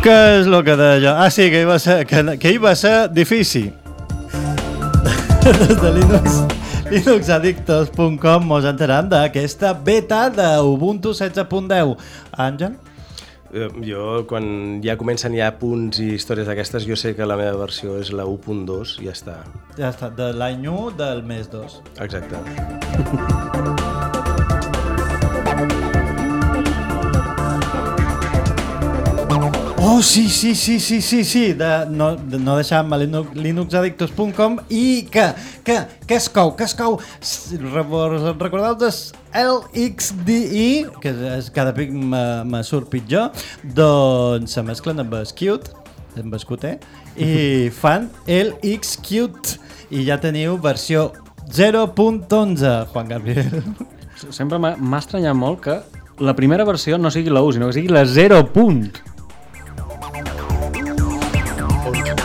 Què és el que deia? Ah, sí, que hi va ser, que, que hi va ser difícil. *laughs* Des de Linux, linuxaddictos.com mos enteram d'aquesta beta d'Ubuntu 16.10. Àngel? Eh, Jo, quan ja comencen ja punts i històries d'aquestes, jo sé que la meva versió és la 1.2 i ja està. Ja està, de l'any 1 del mes 2. Exacte. *laughs* Oh, sí, sí, sí, sí, sí, sí, de no, de no deixar-me linux, linuxaddictos.com i que, que, que es cou, que es cou, recordeu des LXDI, que és, cada pic me, me surt pitjor, doncs se mesclen amb el Qt, amb el Qt, i *laughs* fan LX Qt, i ja teniu versió 0.11, Juan Gabriel. Sempre m'ha estranyat molt que la primera versió no sigui la 1, sinó que sigui la 0.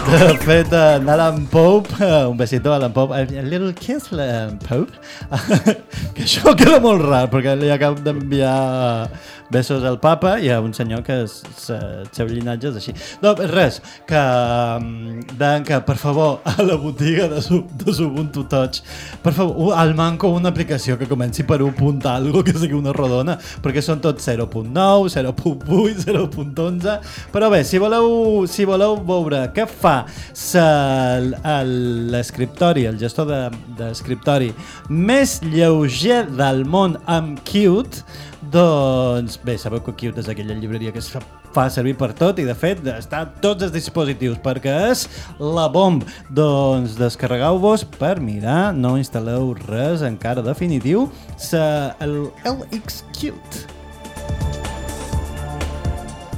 *laughs* fet, en Alan Pope, eh, un besito a Alan Pope, a little kiss Alan Pope, *laughs* que això queda molt rar, perquè li acabo d'enviar besos al papa i a un senyor que el seu llinatge és així. No, res, que, mm, de, que per favor, a la botiga de, de Ubuntu Touch, per favor, al manco una aplicació que comenci per un punt algo, que sigui una rodona, perquè són tots 0.9, 0.8, 0.11, però bé, si voleu, si voleu veure què fa l'escriptori, el gestor de- d'escriptori més lleuger del món amb Qt, doncs bé, sabeu que Qt és aquella llibreria que es fa, servir per tot i de fet està a tots els dispositius perquè és la bomb. Doncs descarregueu-vos per mirar, no instal·leu res encara definitiu, sa, el LX Qt.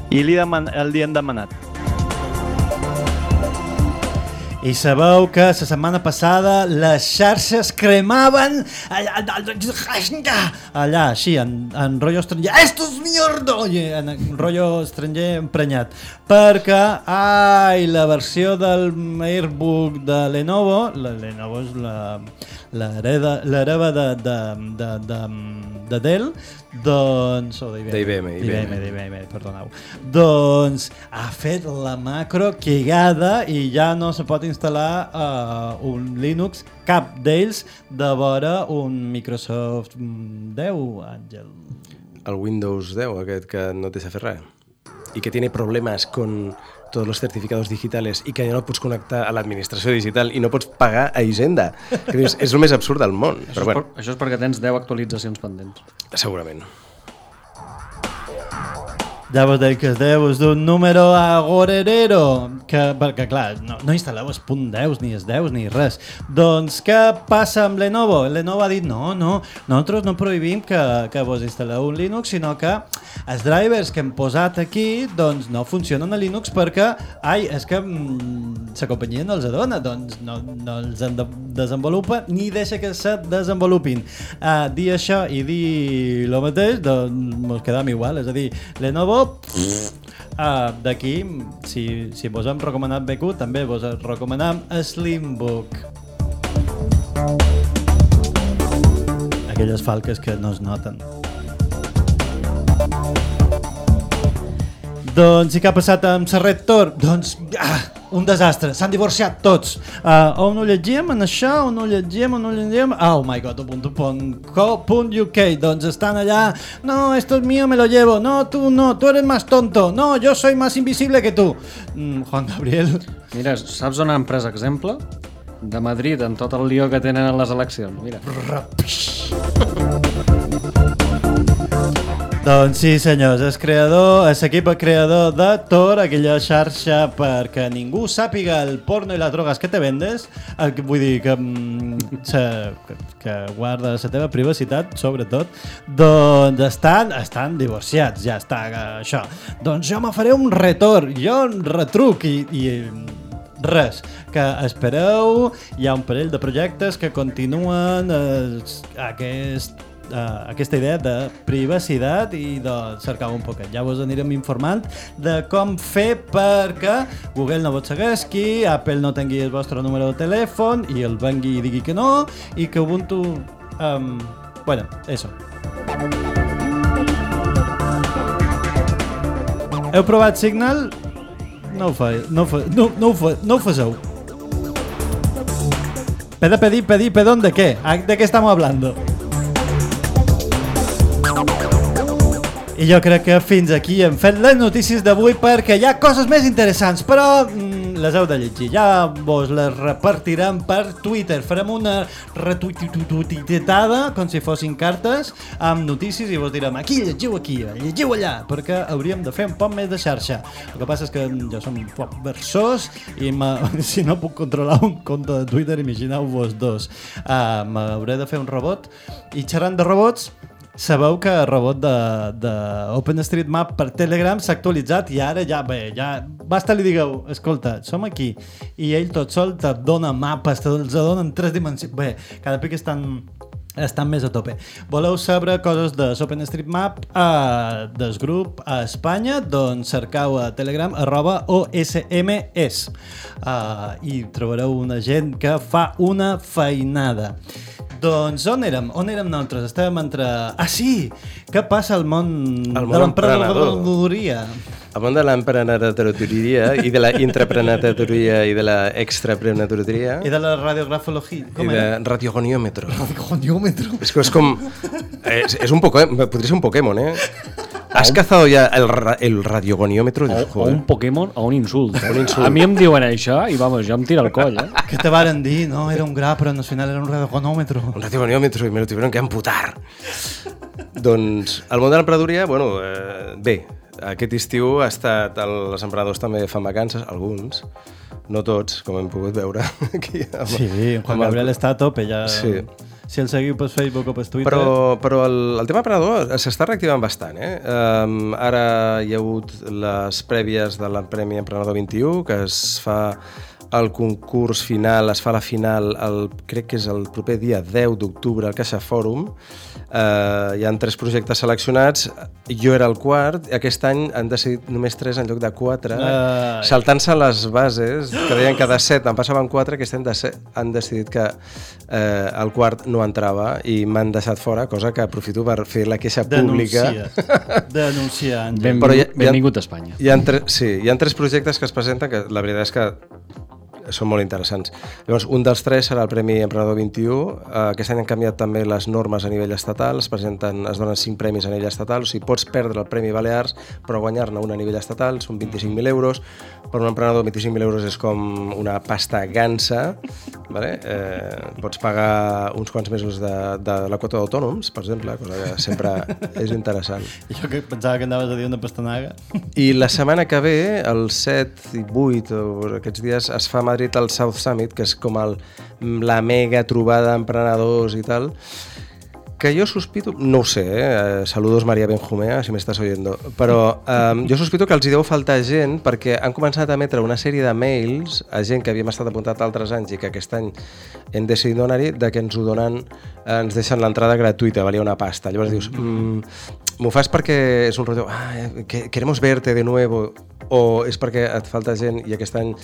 I li, deman li han demanat. I sabeu que la setmana passada les xarxes cremaven allà, allà així, en, en rotllo estranger. Esto es mierda! En, rotllo estranger emprenyat. Perquè, ai, la versió del Airbook de Lenovo, la Lenovo és la l'hereva de, de, de, de, de Dell, doncs... O d'IBM, d'IBM, d'IBM, perdoneu. Doncs ha fet la macro quegada i ja no se pot instal·lar uh, un Linux, cap d'ells, de vora un Microsoft mm, 10, Àngel. El Windows 10, aquest que no deixa fer res. Y que tiene problemas con todos los certificados digitales i que ja no pots connectar a l'administració digital i no pots pagar a Hisenda. *laughs* Que dius, és el més absurd del món. Això, Però és bueno, per, això és perquè tens 10 actualitzacions pendents. segurament. Ja vos dic que es és d'un número agorerero, que, perquè clar, no, no instal·leu els punt 10 ni els 10 ni res. Doncs què passa amb Lenovo? Lenovo ha dit no, no, nosaltres no prohibim que, que vos instal·leu un Linux, sinó que els drivers que hem posat aquí doncs no funcionen a Linux perquè, ai, és que mm, la companyia no els adona, doncs no, no els en de desenvolupa ni deixa que se desenvolupin. Uh, dir això i dir el mateix, doncs mos quedam igual, és a dir, Lenovo Uh, D'aquí, si, si vos hem recomanat BQ, també vos recomanam Slimbook. Aquelles falques que no es noten. Doncs i què ha passat amb Serret Tor? Doncs ah, un desastre, s'han divorciat tots. Uh, on ho llegíem, en això, on ho llegíem, on ho llegíem? Oh my god, ubuntu.co.uk, doncs estan allà, no, esto es mío, me lo llevo, no, tú no, tú eres más tonto, no, yo soy más invisible que tú. Mm, Juan Gabriel. Mira, saps on han pres exemple? De Madrid, en tot el lío que tenen en les eleccions. Mira. Doncs sí, senyors, és creador, és equip creador de Tor, aquella xarxa perquè ningú sàpiga el porno i les drogues que te vendes, el que vull dir que, mm, se, que, que guarda la teva privacitat, sobretot, doncs estan, estan divorciats, ja està, eh, això. Doncs jo me faré un retorn, jo un retruc i, i res, que espereu, hi ha un parell de projectes que continuen eh, aquest uh, aquesta idea de privacitat i de cercar un poquet. Ja vos anirem informant de com fer perquè Google no vos seguesqui, Apple no tingui el vostre número de telèfon i el vengui i digui que no i que Ubuntu... Um, bueno, eso. Heu provat Signal? No ho fa, no ho fa, no, no ho fa, no ho faseu. Peda, pedir, pedir, pedón, ¿de qué? ¿A- ¿De qué estamos hablando? I jo crec que fins aquí hem fet les notícies d'avui perquè hi ha coses més interessants, però mm, les heu de llegir. Ja vos les repartirem per Twitter. Farem una retuitetada, com si fossin cartes, amb notícies i vos direm aquí, llegiu aquí, llegiu allà, perquè hauríem de fer un poc més de xarxa. El que passa és que jo som un poc versós i *laughs* si no puc controlar un compte de Twitter, imagineu-vos dos. Uh, M'hauré de fer un robot i xerrant de robots, Sabeu que el robot de, de OpenStreetMap per Telegram s'ha actualitzat i ara ja, bé, ja basta li digueu, escolta, som aquí i ell tot sol te dona mapes, te'ls dona en tres dimensions. Bé, cada pic estan estan més a tope. Voleu saber coses de OpenStreetMap eh, del grup a Espanya? Doncs cercau a Telegram arroba OSMS uh, i trobareu una gent que fa una feinada. Doncs on érem? On érem nosaltres? Estàvem entre... Ah, sí! Què passa al món, Al món de emprenedor. l'emprenedoria? El món de l'emprenedoria i de la intraprenedoria i de la extraprenedoria I de la radiografologia? i Com de era? radiogoniòmetro. Radiogoniòmetro? És que és com... És, és un Pokémon, podria ser un Pokémon, eh? Has cazado ya el, ra- el radiogoniòmetro? O, o un Pokémon o un insult. eh? Un insult. A mi em diuen això i vamos, jo em tira el coll, eh? Què te varen dir? No, era un gra, però al final era un radiogonòmetro. Un radiogoniòmetro i me lo tuvieron que amputar. doncs el món de l'emprenedoria, bueno, eh, bé, aquest estiu ha estat... El, els emprenedors també fan vacances, alguns, no tots, com hem pogut veure *laughs* aquí. Amb, Sí, Juan amb el- Gabriel està a tope ja. Sí. Si el seguiu per Facebook o per Twitter... Però, però el, el tema emprenedor s'està reactivant bastant. Eh? Um, ara hi ha hagut les prèvies de la Premi Emprenedor 21, que es fa el concurs final, es fa la final, el, crec que és el proper dia 10 d'octubre al Caixa Fòrum. Uh, hi han tres projectes seleccionats, jo era el quart, i aquest any han decidit només tres en lloc de quatre, Ai. saltant-se les bases, que deien que de set en passaven quatre, aquest any de set han decidit que eh, el quart no entrava i m'han deixat fora, cosa que aprofito per fer la queixa pública. Denuncia. Denuncia, Però hi ha- hi ha- benvingut a Espanya. Hi ha, tre sí, hi ha tres projectes que es presenten que la veritat és que són molt interessants. Llavors, un dels tres serà el Premi Emprenedor 21. Eh, aquest any han canviat també les normes a nivell estatal, es, presenten, es donen 5 premis a nivell estatal, o sigui, pots perdre el Premi Balears però guanyar-ne un a nivell estatal, són 25.000 euros. Per un emprenedor 25.000 euros és com una pasta gansa, vale? eh, pots pagar uns quants mesos de, de la quota d'autònoms, per exemple, cosa que sempre *laughs* és interessant. Jo que pensava que anaves a dir una pastanaga. I la setmana que ve, el 7 i 8, o aquests dies, es fa a Madrid el South Summit, que és com el, la mega trobada d'emprenedors i tal, que jo sospito, no ho sé, eh? saludos Maria Benjumea, si m'estàs oyendo, però eh, jo sospito que els hi deu faltar gent perquè han començat a emetre una sèrie de mails a gent que havíem estat apuntat altres anys i que aquest any hem decidit no anar-hi, de que ens ho donen, eh, ens deixen l'entrada gratuïta, valia una pasta. Llavors dius, mm, m'ho fas perquè és un rotllo, ah, eh, que, queremos verte de nuevo, o és perquè et falta gent i aquest any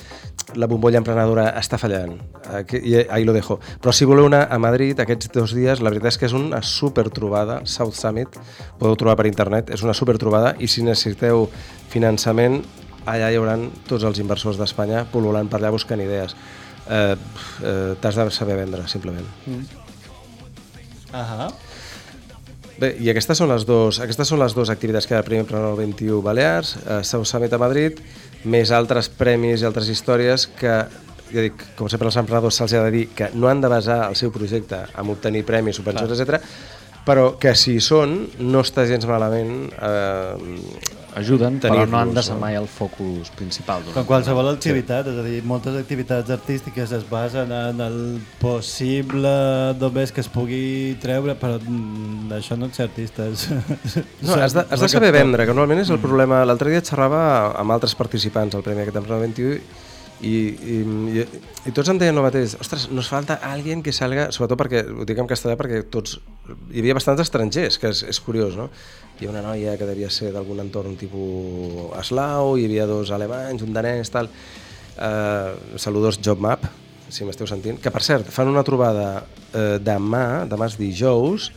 la bombolla emprenedora està fallant. Aquí, I ahí lo dejo. Però si voleu anar a Madrid aquests dos dies, la veritat és que és una super trobada, South Summit, podeu trobar per internet, és una super trobada i si necessiteu finançament, allà hi haurà tots els inversors d'Espanya pol·lulant per allà buscant idees. Eh, eh, T'has de saber vendre, simplement. Ahà. Bé, i aquestes són les dos, aquestes són les dues activitats que hi ha el Premi Emprenedor 21 Balears, eh, South Summit a Madrid, més altres premis i altres històries que, ja dic, com sempre als emprenedors se'ls ha de dir que no han de basar el seu projecte en obtenir premis, subvencions, etc, però que si hi són, no està gens malament eh, Ajuden, però no han de ser mai el focus principal. Com qualsevol activitat, és a dir, moltes activitats artístiques es basen en el possible només que es pugui treure, però mm, això no ets artista. És, No, has de, has de saber vendre, que normalment és el problema. L'altre dia xerrava amb altres participants al Premi aquest Emprenedor 21 i, i, i, i tots em deien el mateix. Ostres, nos falta alguien que salga, sobretot perquè, ho dic en castellà perquè tots, hi havia bastants estrangers, que és, és curiós, no? Hi havia una noia que devia ser d'algun entorn tipus eslau, hi havia dos alemanys, un danès, tal. Uh, saludos JobMap, si m'esteu sentint. Que, per cert, fan una trobada uh, demà, demà és dijous,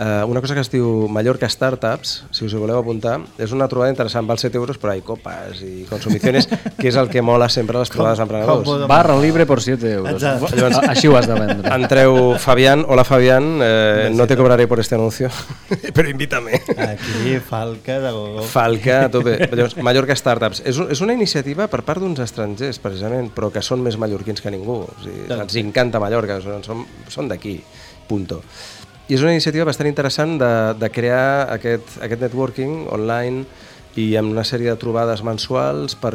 Uh, una cosa que es diu Mallorca Startups, si us hi voleu apuntar, és una trobada interessant, val 7 euros, però hi copes i consumiciones, que és el que mola sempre a les trobades d'emprenedors. Barra libre por 7 euros. Llavors, Així ho has de vendre. Entreu Fabián, hola Fabián, eh, no te cobraré por este anuncio, *laughs* però invítame. Aquí, Falca de Gogo. Falca, a tope. Llavors, Mallorca Startups. És, un, és una iniciativa per part d'uns estrangers, precisament, però que són més mallorquins que ningú. O sigui, els encanta Mallorca, són, són, són d'aquí, punto. I és una iniciativa bastant interessant de, de crear aquest, aquest networking online i amb una sèrie de trobades mensuals per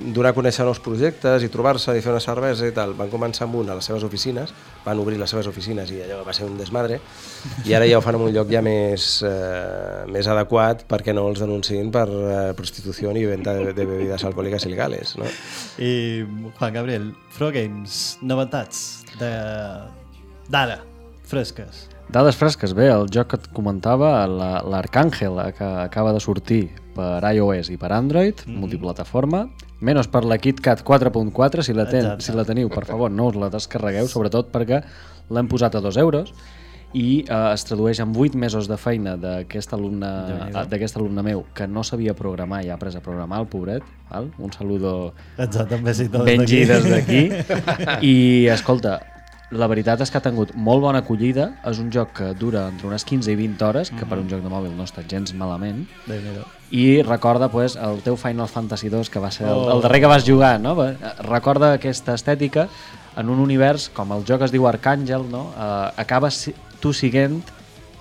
donar a conèixer nous projectes i trobar-se i fer una cervesa i tal. Van començar amb un a les seves oficines, van obrir les seves oficines i allò va ser un desmadre, i ara ja ho fan en un lloc ja més, eh, més adequat perquè no els denunciïn per eh, prostitució ni venda de, de bebides alcohòliques il·legales. No? I Juan Gabriel, Fro Games, novetats d'ara, fresques. Dades fresques, bé, el joc que et comentava, la- l'Arcàngel, la, que acaba de sortir per iOS i per Android, mm -hmm. multiplataforma, menys per la KitKat 4.4, si, la ten, Exacte. si la teniu, per favor, no us la descarregueu, sobretot perquè l'hem posat a 2 euros i eh, es tradueix en 8 mesos de feina d'aquest alumne, Déu-n'hi-do. d'aquest alumne meu que no sabia programar i ha après a programar, el pobret, val? un saludo Exacte, un besito Benji des d'aquí. *laughs* I, escolta, la veritat és que ha tingut molt bona acollida. És un joc que dura entre unes 15 i 20 hores, que per un joc de mòbil no està gens malament. I recorda pues, el teu Final Fantasy 2, que va ser el, Oh. el darrer que vas jugar, no? Recorda aquesta estètica en un univers, com el joc es diu Arcàngel, no? Uh, acabes tu siguent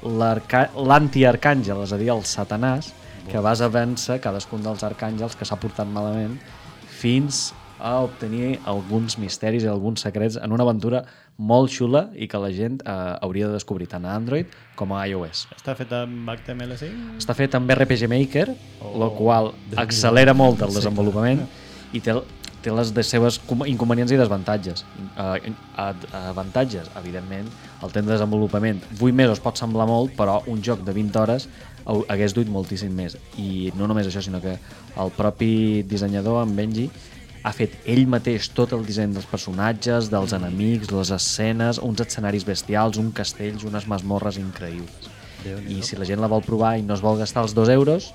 l'anti-arcàngel, és a dir, el satanàs, que vas a vèncer cadascun dels arcàngels que s'ha portat malament fins a obtenir alguns misteris i alguns secrets en una aventura molt xula i que la gent eh, hauria de descobrir tant a Android com a iOS. Està fet amb HTML5? Està fet amb RPG Maker, Oh, el qual *laughs* accelera molt el desenvolupament i té, té les de seves inconvenients i desavantatges. Uh, avantatges, evidentment, el temps de desenvolupament 8 mesos pot semblar molt, però un joc de 20 hores hagués duit moltíssim més. I no només això, sinó que el propi dissenyador, en Benji, ha fet ell mateix tot el disseny dels personatges, dels enemics, les escenes, uns escenaris bestials, un castells, unes masmorres increïbles. I si la gent la vol provar i no es vol gastar els 2 euros,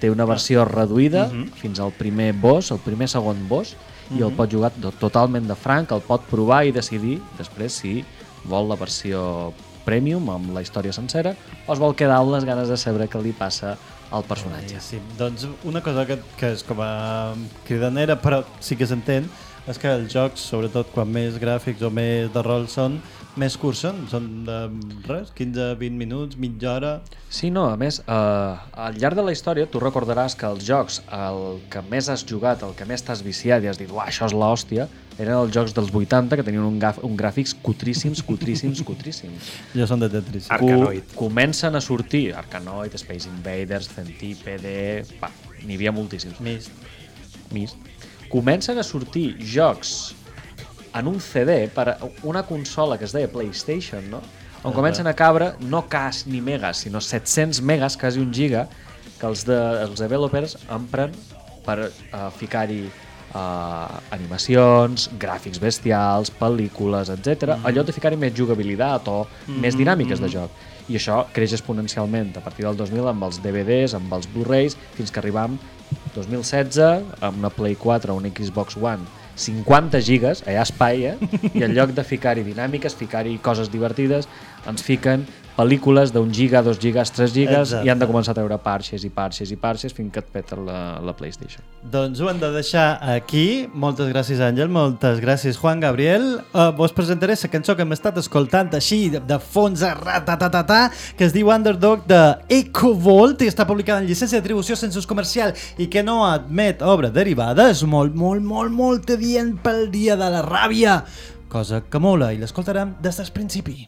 té una versió reduïda Mhm. fins al primer boss, el primer segon boss, i el Mhm. pot jugar to- totalment de franc, el pot provar i decidir després si vol la versió premium amb la història sencera o es vol quedar amb les ganes de saber què li passa al personatge. Sí, doncs una cosa que, que és com a cridanera, però sí que s'entén, és que els jocs, sobretot quan més gràfics o més de rol són, més curts són, són de res, 15-20 minuts, mitja hora... Sí, no, a més, eh, al llarg de la història tu recordaràs que els jocs, el que més has jugat, el que més t'has viciat i has dit, uah, això és l'hòstia, eren els jocs dels 80 que tenien un, gaf, un gràfics cutríssims, cutríssims, *laughs* cutríssims. Ja són de Tetris. Cu- comencen a sortir Arkanoid, Space Invaders, Centípede... Va, n'hi havia moltíssims. Mist. Mist. Comencen a sortir jocs en un CD per a una consola que es deia PlayStation, no? On Ah. comencen a cabre no cas ni megas, sinó 700 megas, quasi un giga, que els, de, els developers empren per uh, ficar-hi uh, animacions, gràfics bestials, pel·lícules, etc. Mhm. Allò de ficar-hi més jugabilitat o més Mhm, dinàmiques de joc. I això creix exponencialment a partir del 2000 amb els DVDs, amb els Blu-rays, fins que arribam 2016 amb una Play 4 o una Xbox One 50 gigas, allà espai, eh? *laughs* I en lloc de ficar-hi dinàmiques, ficar-hi coses divertides, ens fiquen pel·lícules d'un giga, dos gigas, tres gigas Exacte. i han de començar a treure parxes i parxes i parxes fins que et peta la, la PlayStation. Doncs ho hem de deixar aquí. Moltes gràcies, Àngel. Moltes gràcies, Juan Gabriel. Uh, vos presentaré la cançó que hem estat escoltant així, de, de fons a ratatatata, que es diu Underdog de Ecovolt i està publicada en llicència d'atribució sense ús comercial i que no admet obra derivada. És molt, molt, molt, molt adient pel dia de la ràbia. Cosa que mola i l'escoltarem des del principi.